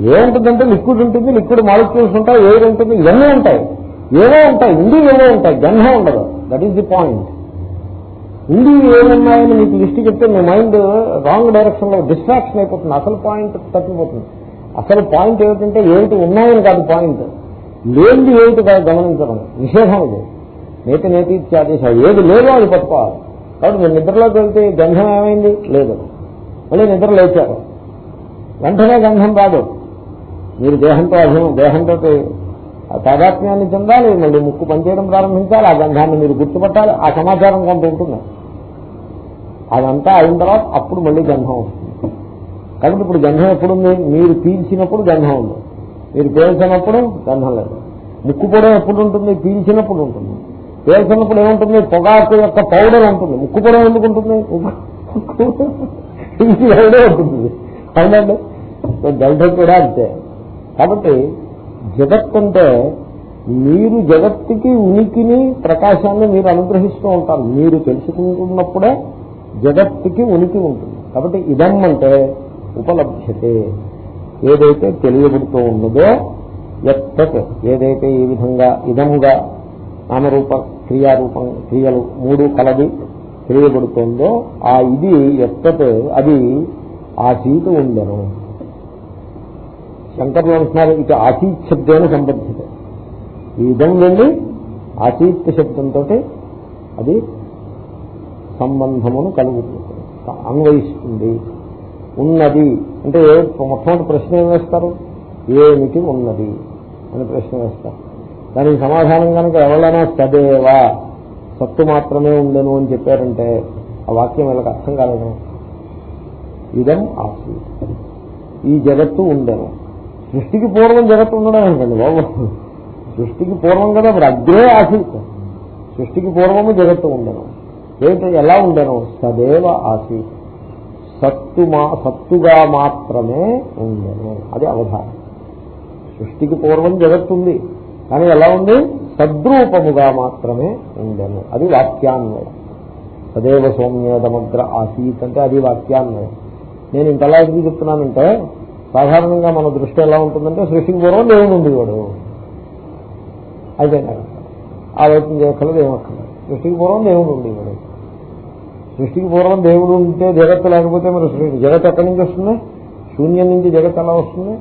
ఏముంటుందంటే లిక్విడ్ ఉంటుంది లిక్విడ్ మాలిక్యూల్స్ ఉంటాయి ఎయిర్ ఉంటుంది ఇవన్నీ ఉంటాయి. ఏవో ఉంటాయి ఉండి ఏవో ఉంటాయి గంధం ఉండదు. దట్ ఈస్ ది పాయింట్ ఉండి ఏమున్నాయని మీకు లిస్ట్ చెప్తే మీ మైండ్ రాంగ్ డైరెక్షన్లో డిస్ట్రాక్షన్ అయిపోతుంది. అసలు పాయింట్ తప్పిపోతుంది. అసలు పాయింట్ ఏమిటంటే ఏమిటి ఉన్నాయని కాదు పాయింట్ లేనిది ఏమిటి కాదు గమనించడం. నిషేధం ఇది. నేతి నేతి ఇత్యాదేశం. ఏది లేదో అది పట్టుకోవాలి. కాబట్టి మీరు నిద్రలోకి వెళ్తే గంధం ఏమైంది? లేదు. మళ్ళీ నిద్ర లేచారు. వెంటనే గంధం రాదు. మీరు దేహంతో అభిమ దేహంతో ఆ తాదాత్మ్యాన్ని చెందాలి మళ్ళీ ముక్కు పనిచేయడం ప్రారంభించాలి ఆ గంధాన్ని మీరు గుర్తుపట్టాలి ఆ సమాచారం కొంత ఉంటుంది. అదంతా అయిన తర్వాత అప్పుడు మళ్ళీ గంధం వస్తుంది. కాబట్టి ఇప్పుడు గంధం ఎప్పుడుంది? మీరు పీల్చినప్పుడు గంధం ఉంది. మీరు పేల్చినప్పుడు గంధం లేదు. ముక్కు పొడం ఎప్పుడు ఉంటుంది పీల్చినప్పుడు ఉంటుంది. పేల్చినప్పుడు ఏముంటుంది? పొగాకు యొక్క పౌడర్ ఉంటుంది. ముక్కు పొడం ఎందుకు ఉంటుంది? ఇది ఎవడే ఉంటుంది. అవునండి? గంధం కూడా అంతే. కాబట్టి జగత్ అంటే మీరు జగత్తుకి ఉనికిని ప్రకాశాన్ని మీరు అనుగ్రహిస్తూ ఉంటారు. మీరు తెలుసుకుంటున్నప్పుడే జగత్తుకి ఉనికి ఉంటుంది. కాబట్టి ఇదం అంటే ఉపలభ్యతే. ఏదైతే తెలియబడుతూ ఉన్నదో ఎత్తత్ ఏదైతే ఈ విధంగా ఇదముగా నామరూప క్రియారూపం క్రియలు మూడు కలది తెలియబడుతోందో ఆ ఇది ఎత్తత్ అది ఆ సీటు ఉందను శంకర్లు అంటున్నారు ఇక ఆసీత్ శబ్దేన సంబంధిత ఈ ఇదం వెళ్ళి ఆసీత్ శబ్దంతో అది సంబంధమును కలుగుతుంది అన్వయిస్తుంది. ఉన్నది అంటే ఏ మొట్టమొదటి ప్రశ్న ఏం వేస్తారు? ఏమిటి ఉన్నది అని ప్రశ్న వేస్తారు. దానికి సమాధానం కనుక ఎవరైనా సదేవా సత్తు మాత్రమే ఉండను అని చెప్పారంటే ఆ వాక్యం వీళ్ళకి అర్థం కాలేదు. ఇదం ఆసి ఈ జగత్తు ఉండను. సృష్టికి పూర్వం జగత్తు ఉండడం ఏంటండి బాబు? సృష్టికి పూర్వం కదా మరి అగ్రే ఆసీత్ సృష్టికి పూర్వము జగత్తు ఉండను ఏంటి ఎలా ఉండను సదేవ ఆసీత్ సత్తు మా సత్తుగా మాత్రమే ఉండను అది అవధానం. సృష్టికి పూర్వం జగత్తుంది కానీ ఎలా ఉంది? సద్రూపముగా మాత్రమే ఉండను అది వాక్యాన్వయం. సదేవ సౌమ్యేదమగ్ర ఆసీత్ అంటే అది వాక్యాన్వయం. నేను ఇంతలా ఎందుకు చెప్తున్నానంటే సాధారణంగా మన దృష్టి ఎలా ఉంటుందంటే సృష్టికి పూర్వం దేవుడు ఉండేవాడు. అయిపోయింది ఆలోచన చేయక్కర్లేదు ఏమక్కర్లేదు సృష్టికి పూర్వం దేవుడు ఉండేవాడు. సృష్టికి పూర్వం దేవుడు ఉంటే జగత్తు లేకపోతే మరి సృష్టి జగత్ ఎక్కడి నుంచి వస్తుంది? శూన్యం నుంచి జగత్ ఎలా వస్తుంది?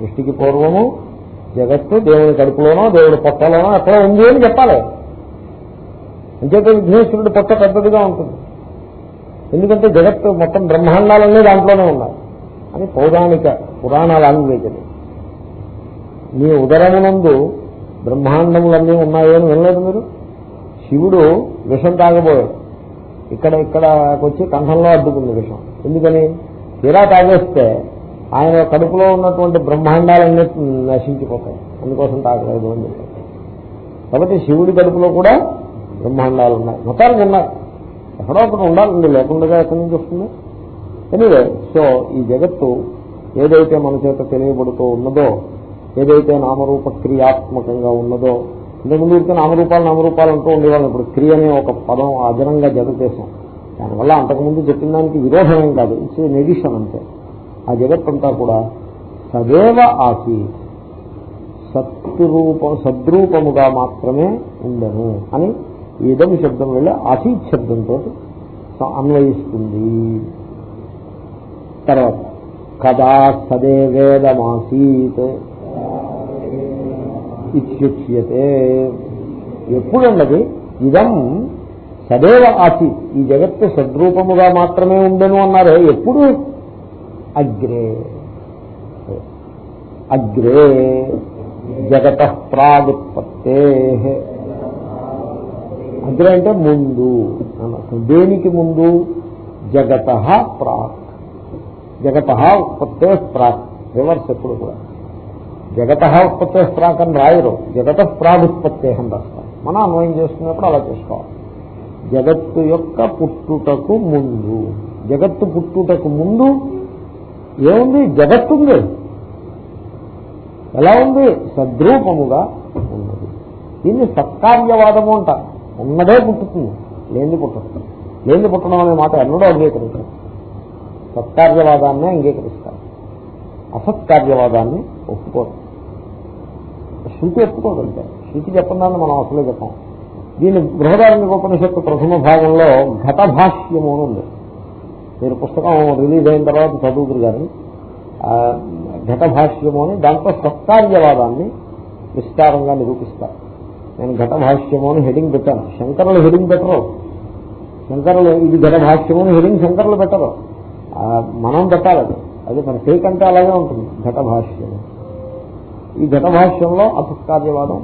సృష్టికి పూర్వము జగత్తు దేవుడి కడుపులోనో దేవుడి పొట్టలోనో అక్కడ ఉంది అని చెప్పాలి. అంచేత విఘ్నేశ్వరుడు పొట్ట పెద్దదిగా ఉంటుంది. ఎందుకంటే జగత్తు మొత్తం బ్రహ్మాండాలన్నీ దాంట్లోనే ఉన్నాయి అని పౌరాణిక పురాణ లాంగ్వేజ్ అది. మీ ఉదరమునందు బ్రహ్మాండములన్నీ ఉన్నాయో అని వినలేదు మీరు? శివుడు విషం తాగబోయాడు. ఇక్కడ ఇక్కడకు వచ్చి కంఠంలో అడ్డుకుంది విషం. ఎందుకని? తీరా తాగేస్తే ఆయన కడుపులో ఉన్నటువంటి బ్రహ్మాండాలన్నీ నశించిపోతాయి. అందుకోసం తాగలేదు అని చెప్పారు. కాబట్టి శివుడి కడుపులో కూడా బ్రహ్మాండాలు ఉన్నాయి. మొత్తానికి ఉన్నాయి ఎక్కడో ఒకటి ఉండాలండి లేకుండా ఎక్కడి నుంచి వస్తుంది? ఎనివే సో ఈ జగత్తు ఏదైతే మన చేత తెలియబడుతూ ఉన్నదో ఏదైతే నామరూప క్రియాత్మకంగా ఉన్నదో ఇంతకుముందు ఊరికే నామరూపాలు నామరూపాలు అంటూ ఉండేవాళ్ళం. ఇప్పుడు క్రియ అనే ఒక పదం అదనంగా జగదేశం దానివల్ల అంతకుముందు చెప్పిన దానికి విరోధమేం కాదు. ఇట్స్ నెడిషన్ అంతే. ఆ జగత్తంతా కూడా సదేవ ఆసి సత్రూప సద్రూపముగా మాత్రమే ఉండను అని ఈ ఇదం శబ్దం వెళ్ళి ఆసీత్ శబ్దంతో అన్వయిస్తుంది. తర్వాత కదా సదే వేదమాసీత్ ఇత్యుచ్యతే. ఎప్పుడన్నది? ఇదం సదేవ ఆసీత్. ఈ జగత్తు సద్రూపముగా మాత్రమే ఉండను అన్నారే. ఎప్పుడు? అగ్రే. అగ్రే జగత ప్రాగుత్పత్తే. అగ్రే అంటే ముందు. దేనికి ముందు? జగత ప్రాక్ జగత ఉత్పత్తే ప్రాక్ రివర్స్ ఎప్పుడు కూడా. జగత ఉత్పత్తే ప్రాక్ అని రాయరు. జగత ప్రాగుత్పత్తే అని రాస్తారు. మనం అన్వయం చేసుకున్నప్పుడు అలా చేసుకోవాలి. జగత్తు యొక్క పుట్టుటకు ముందు. జగత్తు పుట్టుటకు ముందు ఏముంది? జగత్తుంది. ఎలా ఉంది? సద్రూపముగా ఉన్నది. దీన్ని సత్కార్యవాదము అంటారు ఉన్నదే పుట్టుతుంది. లేని పుట్టదు. లేని పుట్టడం అనే మాట ఎన్నడూ అంగీకరించారు సత్కార్యవాదాన్ని అంగీకరిస్తారు. అసత్కార్యవాదాన్ని ఒప్పుకోరు. శృతి ఎత్తుకోగలుగుతారు శృతి చెప్పడాన్ని మనం అసలే చెప్పాం. దీని బృహదారణ్య ఉపనిషత్తు ప్రథమ భాగంలో ఘటభాష్యము అని ఉంది. మీరు పుస్తకం రిలీజ్ అయిన తర్వాత చదువుతురు కానీ ఘట భాష్యము అని దాంట్లో సత్కార్యవాదాన్ని విస్తారంగా నిరూపిస్తారు. నేను ఘటభాష్యము అని హెడింగ్ పెట్టాను. శంకరులు హెడింగ్ పెట్టరు. శంకరులు ఇది ఘటభాష్యము అని హెడింగ్ శంకరులు పెట్టరు. మనం పెట్టాలి అది అది మన టేక్ అంటే అలాగే ఉంటుంది ఘటభాష్యము. ఈ ఘటభాష్యంలో అసత్కార్యవాదం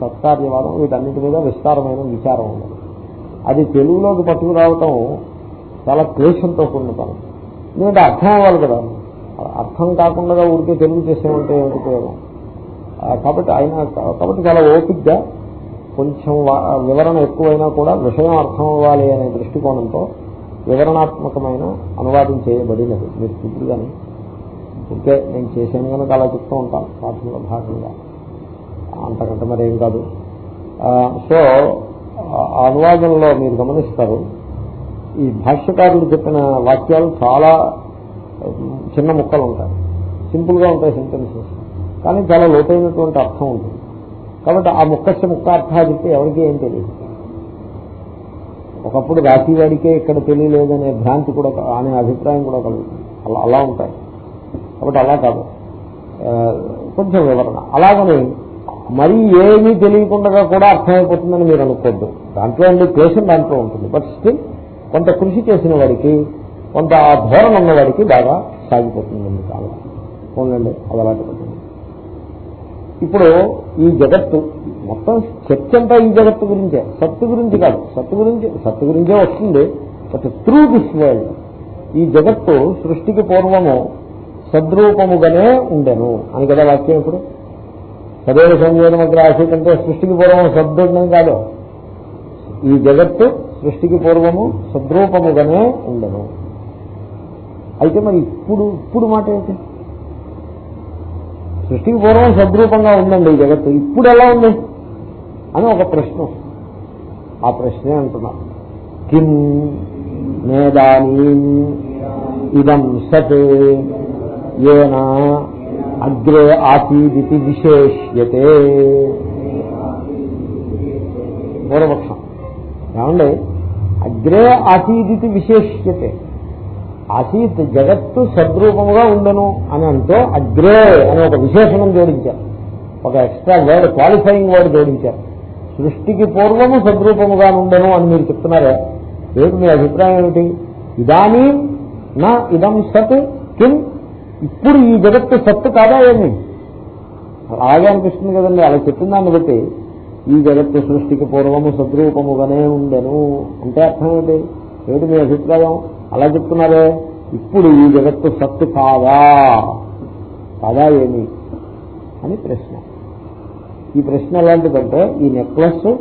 సత్కార్యవాదం వీటన్నిటి మీద విస్తారమైన విచారం ఉన్నది అది తెలుగులోకి పట్టుకురావటం చాలా క్లేశంతో కూడిన పని. ఎందుకంటే అర్థం అవ్వాలి కదా. అర్థం కాకుండా ఊరికే తెలుగు చేసేమంటే ఏమిటి ఉపయోగం? కాబట్టి ఆయన కాబట్టి చాలా ఓపిక్గా కొంచెం వివరణ ఎక్కువైనా కూడా విషయం అర్థం అవ్వాలి అనే దృష్టికోణంతో వివరణాత్మకమైన అనువాదం చేయబడినది. మీరు చూపుడు కానీ ఇంకే నేను చేశాను కనుక అలా చెప్తూ ఉంటాను పాఠంలో భాగంగా. అంతకంటే మరేం కాదు. సో ఆ అనువాదంలో మీరు గమనిస్తారు ఈ భాష్యకారుడు చెప్పిన వాక్యాలు చాలా చిన్న ముక్కలు ఉంటాయి సింపుల్గా ఉంటాయి సెంటెన్సెస్. కానీ చాలా లోతైనటువంటి అర్థం ఉంటుంది. కాబట్టి ఆ ముక్కచ్చ ముక్క అర్థాలు చెప్తే ఎవరికి ఏం తెలియదు. ఒకప్పుడు రాతివాడికే ఇక్కడ తెలియలేదనే భ్రాంతి కూడా అనే అభిప్రాయం కూడా కలుగుతుంది అలా అలా ఉంటాయి. కాబట్టి అలా కాదు. కొంచెం వివరణ. అలాగని మరీ ఏమీ తెలియకుండా కూడా అర్థమైపోతుందని మీరు అనుకోద్దు. దాంట్లో ఉండే క్లేశం దాంట్లో ఉంటుంది. బట్ స్టిల్ కొంత కృషి చేసిన వాడికి కొంత ఆ ధోరణ ఉన్న వాడికి బాగా సాగిపోతుంది కాలం. పోనండి అది అలాంటి ఇప్పుడు ఈ జగత్తు మొత్తం చర్చ అంతా ఈ జగత్తు గురించే. సత్తు గురించి కాదు. సత్తు గురించి సత్తు గురించే వస్తుంది. బట్ త్రూ దిస్ వరల్డ్ ఈ జగత్తు సృష్టికి పూర్వము సద్రూపముగానే ఉండెను అని కదా వాక్యం ఇప్పుడు. సదైవ సంయోగం అక్కడ ఆసీత్ సృష్టికి పూర్వము సద్దుండం కాదు. ఈ జగత్తు సృష్టికి పూర్వము సద్రూపముగానే ఉండను. అయితే మరి ఇప్పుడు ఇప్పుడు మాట ఏంటి? సృష్టికి పూర్వం సద్రూపంగా ఉందండి ఈ జగత్తు. ఇప్పుడు ఎలా ఉంది? అని ఒక ప్రశ్న. ఆ ప్రశ్నే అంటున్నాను కిం మేదానీ ఇదం సత్ ఏనా అగ్రే ఆసీదితి విశేష్యతే. పూర్వపక్షం ఏమండి? అగ్రే ఆసీదితి విశేష్యతే. ఆసీత్ జగత్తు సద్రూపముగా ఉండను అని అంటూ అగ్రే అని ఒక విశేషణం జోడించారు. ఒక ఎక్స్ట్రా వర్డ్ క్వాలిఫైయింగ్ వర్డ్ జోడించారు. సృష్టికి పూర్వము సద్రూపముగా ఉండను అని మీరు చెప్తున్నారే? ఏమిటి మీ అభిప్రాయం ఏమిటి? ఇదానీ నా ఇదం సత్ కిం? ఇప్పుడు ఈ జగత్తు సత్తు కాదా ఏమి? అలాగే అనిపిస్తుంది కదండి. అలా చెప్పిన దాన్ని బట్టి ఈ జగత్తు సృష్టికి పూర్వము సద్రూపముగానే ఉండను. అంటే అర్థం ఏంటి ఏమిటి మీ అభిప్రాయం? అలా చెప్తున్నారే? ఇప్పుడు ఈ జగత్తు సత్తు కాదా? కాదా ఏమి? అని ప్రశ్న. ఈ ప్రశ్న ఎలాంటిదంటే ఈ నెక్లెస్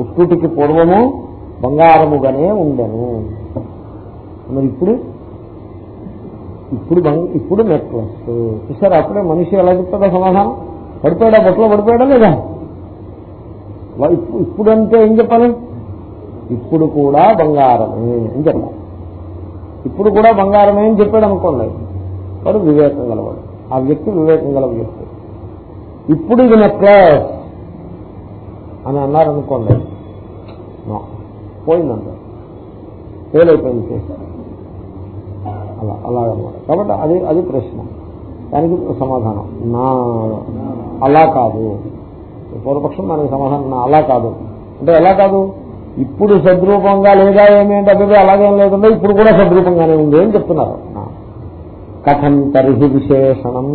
పుట్టుటికి పూర్వము బంగారముగానే ఉండను. మరి ఇప్పుడు? ఇప్పుడు ఇప్పుడు నెక్లెస్ చూసారు? అప్పుడే మనిషి ఎలా చెప్తాడో సమాధానం? పడిపోయాడా? బొట్లో పడిపోయాడా లేదా? ఇప్పుడంటే ఇప్పుడు ఏం చెప్పాలి? ఇప్పుడు కూడా బంగారమే అని చెప్పాలి. ఇప్పుడు కూడా బంగారమే అని చెప్పాడు అనుకోండి. వాడు వివేకం గలవాడు. ఆ వ్యక్తి వివేకం గల వ్యక్తి. ఇప్పుడు ఇది నెక్లెస్ అని అన్నారనుకోండి. నో. పోయిందంట. ఫెయిల్ అయిపోయింది కేసు అలా అలాగనమాట. కాబట్టి అది అది ప్రశ్న. దానికి సమాధానం. నా అలా కాదు. పూర్వపక్షం దానికి సమాధానం నా అలా కాదు. అంటే ఎలా కాదు? ఇప్పుడు సద్రూపంగా లేదా ఏమి అదే అలాగేం లేకుండా ఇప్పుడు కూడా సద్రూపంగానే ఉంది అని చెప్తున్నారు. కథం తర్హి విశేషణం.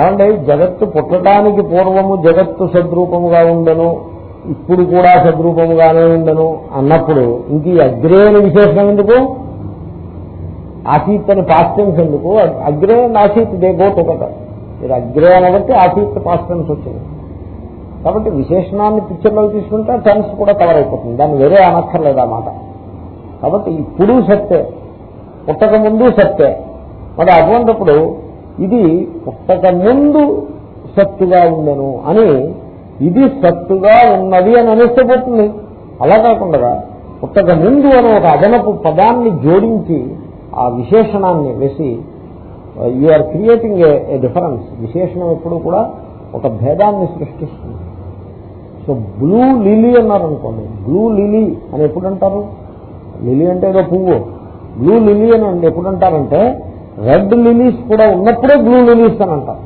ఏమంటే జగత్తు పుట్టడానికి పూర్వము జగత్తు సద్రూపముగా ఉండను ఇప్పుడు కూడా సద్రూపముగానే ఉండను అన్నప్పుడు ఇంక ఈ అగ్రేని విశేషణం ఎందుకు? ఆసీత్ అని పాస్టెన్స్ ఎందుకు? అగ్రే అండ్ ఆసీత్ దే గోట్ ఒకట మీరు అగ్రే అనబట్టి ఆసీత్ పాస్టెన్స్ వచ్చింది. కాబట్టి విశేషణాన్ని పిక్చర్లోకి తీసుకుంటే టెన్స్ కూడా కవర్ అయిపోతుంది. దాన్ని వేరే అనక్కర్లేదు అన్నమాట మాట. కాబట్టి ఇప్పుడు సత్తే పుట్టక ముందు సత్తే. మరి అటువంటిప్పుడు ఇది పుట్టక ముందు సత్తుగా ఉండను అని ఇది సత్తుగా ఉన్నది అని అనిస్తే పోతుంది అలా కాకుండా పుట్టక ముందు అని ఒక అదనపు పదాన్ని జోడించి ఆ విశేషణాన్ని వేసి you are creating a difference విశేషణం ఎప్పుడు కూడా ఒక భేదాన్ని సృష్టిస్తుంది. సో బ్లూ లిలీ అన్నారు అనుకోండి బ్లూ లిలీ అని ఎప్పుడు అంటారు లిలీ అంటే ఏదో పువ్వు. బ్లూ లిలీ అని అంటే ఎప్పుడు రెడ్ లిలీస్ కూడా ఉన్నప్పుడే బ్లూ లిలీస్ అని అంటారు.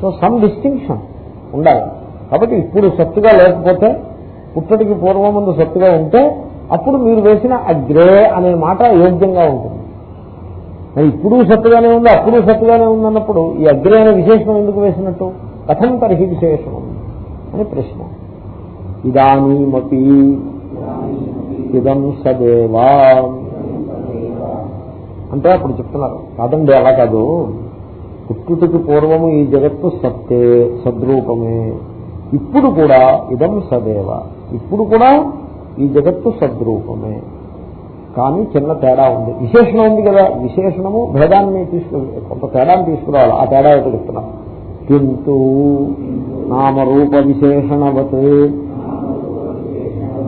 సో సమ్ డిస్టింక్షన్ ఉండాలి. కాబట్టి ఇప్పుడు సత్తుగా లేకపోతే పుట్టడికి పూర్వం ముందు సత్తుగా ఉంటే అప్పుడు మీరు వేసిన ఆ గ్రే అనే మాట యోగ్యంగా ఉంటుంది. మరి ఇప్పుడు సత్తుగానే ఉంది? అప్పుడు సత్తుగానే ఉందన్నప్పుడు ఈ అగ్రే అనే విశేషణం ఎందుకు వేసినట్టు? కథం తరిహి విశేషణం. అని ప్రశ్న. ఇదానీమీ ఇదం సదేవా. అంటే అప్పుడు చెప్తున్నారు కాదండి అలా కాదు. పుట్టుటికి పూర్వము ఈ జగత్తు సత్తే సద్రూపమే. ఇప్పుడు కూడా ఇదం సదేవ. ఇప్పుడు కూడా ఈ జగత్తు సద్రూపమే. కానీ చిన్న తేడా ఉంది. విశేషణం ఉంది కదా విశేషణము భేదాన్ని తీసుకు కొంత తేడాన్ని తీసుకురావాలి. ఆ తేడా అయితే చెప్తున్నారు కింటూ నామరూప విశేషణవత్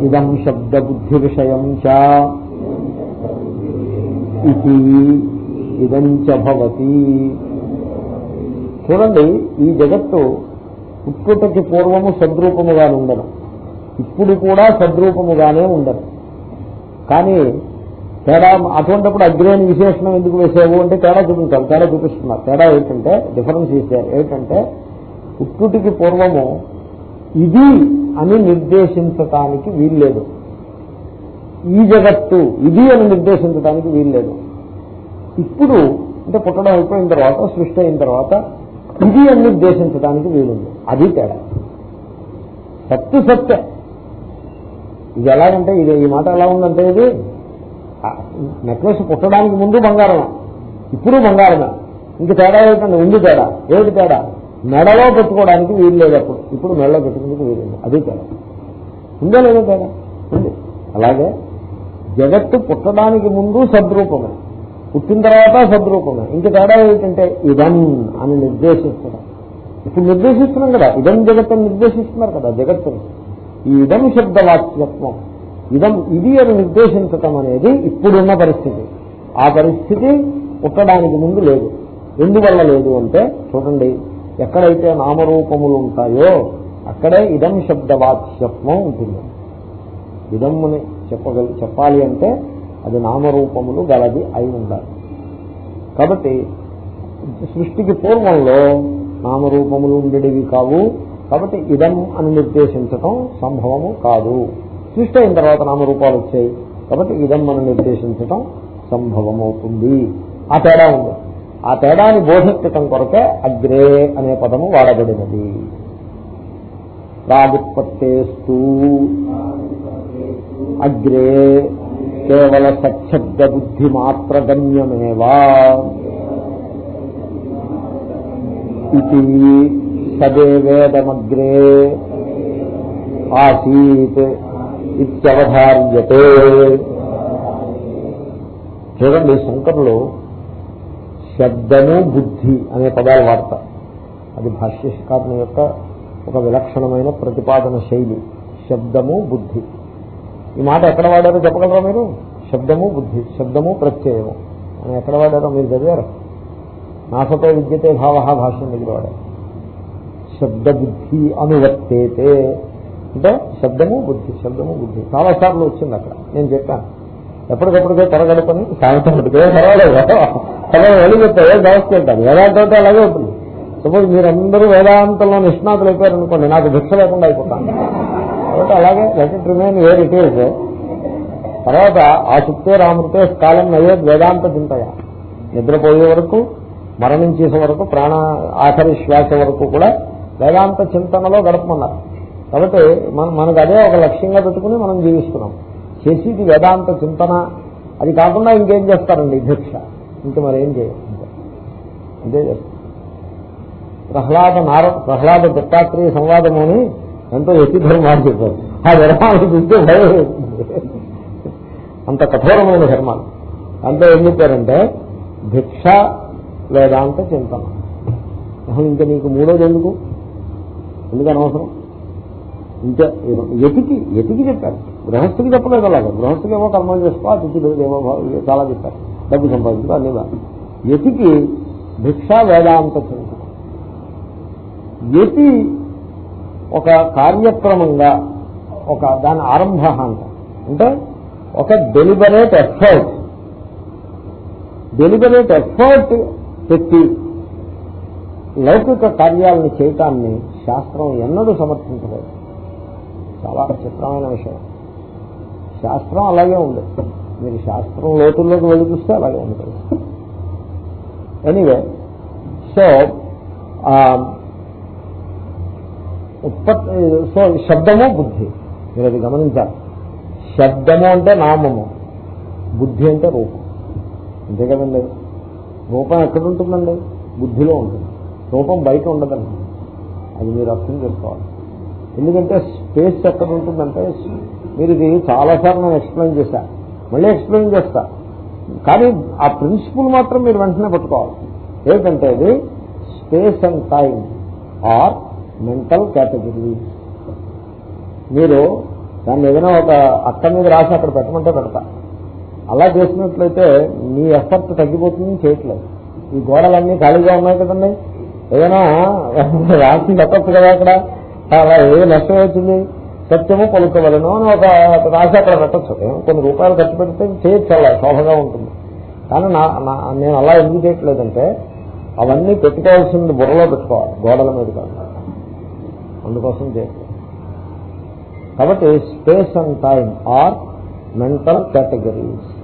ఇదం శబ్దబుద్ధి విషయం చ ఇది ఇదం చూడండి ఈ జగత్తు ఉత్పుటకి పూర్వము సద్రూపముగా ఉండదు ఇప్పుడు కూడా సద్రూపముగానే ఉండదు. కానీ తేడా అటువంటిప్పుడు అగ్రేని విశేషణం ఎందుకు వేసావు అంటే తేడా చూపించాలి తేడా చూపిస్తున్నారు. తేడా ఏంటంటే డిఫరెన్స్ ఇచ్చారు ఏంటంటే పుట్టుటికి పూర్వము ఇది అని నిర్దేశించటానికి వీల్లేదు. ఈ జగత్తు ఇది అని నిర్దేశించడానికి వీల్లేదు. ఇప్పుడు అంటే పుట్టడం అయిపోయిన తర్వాత సృష్టి అయిన తర్వాత ఇది అని నిర్దేశించడానికి వీలుంది. అది తేడా. సత్తు సత్య. ఇది ఎలాగంటే ఇది ఈ మాట ఎలా ఉందంటే ఇది నెక్లెస్ పుట్టడానికి ముందు బంగారమే. ఇప్పుడు బంగారమే. ఇంక తేడా ఏమిటండి? ఉంది తేడా. ఏమిటి తేడా? మెడలో పెట్టుకోవడానికి వీలు లేదు అప్పుడు. ఇప్పుడు మెడలో పెట్టుకుందుకు వీలుంది అది తేడా. ఉందా లేదా తేడా? ఉంది. అలాగే జగత్తు పుట్టడానికి ముందు సద్రూపమే. పుట్టిన తర్వాత సద్రూపమే. ఇంక తేడా ఏంటంటే ఇదం అని నిర్దేశిస్తున్నాం ఇప్పుడు నిర్దేశిస్తున్నాం కదా. ఇదం జగత్తుని నిర్దేశిస్తున్నారు కదా జగత్తుని ఈ ఇదం శబ్దవాక్యత్వం ఇదం ఇది అని నిర్దేశించటం అనేది ఇప్పుడున్న పరిస్థితి. ఆ పరిస్థితి పుట్టడానికి ముందు లేదు. ఎందువల్ల లేదు అంటే చూడండి. ఎక్కడైతే నామరూపములు ఉంటాయో అక్కడే ఇదం శబ్దవాచ్యత్వం ఉంటుంది. ఇదమ్ముని చెప్పగలి చెప్పాలి అంటే అది నామరూపములు గలది అయి ఉండాలి. కాబట్టి సృష్టికి పూర్వంలో నామరూపములు ఉండేవి కావు. కాబట్టి ఇదం అని నిర్దేశించటం సంభవము కాదు. సృష్టి అయిన తర్వాత నామరూపాలు వచ్చాయి కాబట్టి ఇదం అని నిర్దేశించటం సంభవమవుతుంది. ఆ తేడా ఉంది. ఆ తేడాన్ని బోధించటం కొరకే అగ్రే అనే పదము వాడబడినది. రాగుత్పత్తేస్తూ అగ్రే కేవల సచ్చబ్ద బుద్ధి మాత్ర గమ్యమేవా ఇది సదేవేదమగ్రే ఆసీత్ ఇత్యవధార్యతే. చూడండి శంకరులు శబ్దము బుద్ధి అనే పదాలు వాడతారు అది భాష్యకారణ యొక్క ఒక విలక్షణమైన ప్రతిపాదన శైలి. శబ్దము బుద్ధి. ఈ మాట ఎక్కడ వాడారో చెప్పగలరా మీరు? శబ్దము బుద్ధి. శబ్దము ప్రత్యయము. అని ఎక్కడ వాడారో మీరు చదివారు? నాసతో విద్యతే భావ భాష్యం దగ్గర వాడారు. శబ్ద బుద్ధి అనువర్తేతే. అంటే శబ్దము బుద్ధి. శబ్దము బుద్ధి. చాలాసార్లు వచ్చింది అక్కడ. నేను చెప్పాను. ఎప్పటికప్పటికే త్వరగడపని సాయంత్రం పట్టుకే పర్వాలేదు. పర్వాలేదు వెళ్ళి చెప్తారు ఏ దాచుకుంటారు వేదాంతం అలాగే ఉంటుంది. సపోజ్ మీరందరూ వేదాంతంలో నిష్ణాతులు అయిపోయారనుకోండి నాకు భిక్ష లేకుండా అయిపోతాను. కాబట్టి అలాగే let it remain where it is తర్వాత ఆ చుట్టే రామృతే కాలం అయ్యేది వేదాంత చింతయ. నిద్రపోయే వరకు మరణించేసే వరకు ప్రాణ ఆఖరి శ్వాస వరకు కూడా వేదాంత చింతనలో గడపమన్నారు. కాబట్టి మనకు అదే ఒక లక్ష్యంగా పెట్టుకుని మనం జీవిస్తున్నాం. చేసేది వేదాంత చింతన. అది కాకుండా ఇంకేం చేస్తారండి? భిక్ష. ఇంక మరేం చేయాలి అంతే చేస్తారు. ప్రహ్లాద నార ప్రహ్లాద దత్తాత్రేయ సంవాదము అని ఎంతో ఎత్తి చెప్పారు. ఆ ధర్మాన్ని చూస్తే భయం అంత కఠోరమైన ధర్మాలు. అంతా ఏం చెప్పారంటే భిక్ష వేదాంత చింతన. అసలు ఇంకా నీకు మూడోది ఎందుకు? ఎందుకు అనవసరం? ఇంకా ఎతికి ఎతికి చెప్పారు. గృహస్థికి చెప్పలేదు అలాగే. గృహస్థికి ఏమో కర్మం చేసుకో అతిథులు ఏమో చాలా చెప్పారు డబ్బు సంపాదించుకో అన్ని యతికి భిక్ష వేదాంత చింతన యతి ఒక కార్యక్రమంగా ఒక దాని ఆరంభ అంట. అంటే ఒక డెలిబరేట్ ఎఫర్ట్ డెలిబరేట్ ఎఫర్ట్ పెట్టి లౌకిక కార్యాలను చేయటాన్ని శాస్త్రం ఎన్నడూ సమర్థించలేదు. చాలా చిత్రమైన విషయం. శాస్త్రం అలాగే ఉంది. మీరు శాస్త్రం లోతుల్లోకి వెళ్ళి చూస్తే అలాగే ఉంటుంది ఎనీవే సో ఉత్పత్తి సో శబ్దము బుద్ధి. మీరు అది గమనించాలి. శబ్దము అంటే నామము. బుద్ధి అంటే రూపం. అంతే కదండి. రూపం ఎక్కడ ఉంటుందండి? బుద్ధిలో ఉంటుంది. రూపం బయట ఉండదండి. అది మీరు అర్థం చేసుకోవాలి. ఎందుకంటే స్పేస్ ఎక్కడ ఉంటుందంటే మీరు ఇది చాలాసార్లు నేను ఎక్స్ప్లెయిన్ చేశా. మళ్ళీ ఎక్స్ప్లెయిన్ చేస్తా. కానీ ఆ ప్రిన్సిపుల్ మాత్రం మీరు వెంటనే పట్టుకోవాలి. ఏంటంటే అది space and time are mental category. మీరు దాన్ని ఏదైనా ఒక అక్క మీద రాసి అక్కడ పెట్టమంటే పెడతా. అలా చేసినట్లయితే మీ ఎఫర్ట్ తగ్గిపోతుంది చేయట్లేదు. ఈ గోడలన్నీ ఖాళీగా ఉన్నాయి కదండి. ఏదైనా రాసి పెట్టచ్చు కదా అక్కడ. అలా ఏ నష్టం అవుతుంది సత్యము పలుకవలను అని ఒక రాసి అక్కడ పెట్టచ్చు కొన్ని రూపాయలు ఖర్చు పెడితే చేయొచ్చు అలా శోభగా ఉంటుంది. కానీ నా నా- నేను అలా ఎందుకు చేయట్లేదంటే అవన్నీ పెట్టుకోవాల్సింది బుర్రలో పెట్టుకోవాలి గోడల మీద కాదు. అందుకోసం చేయట్లేదు. కాబట్టి space and time are mental categories.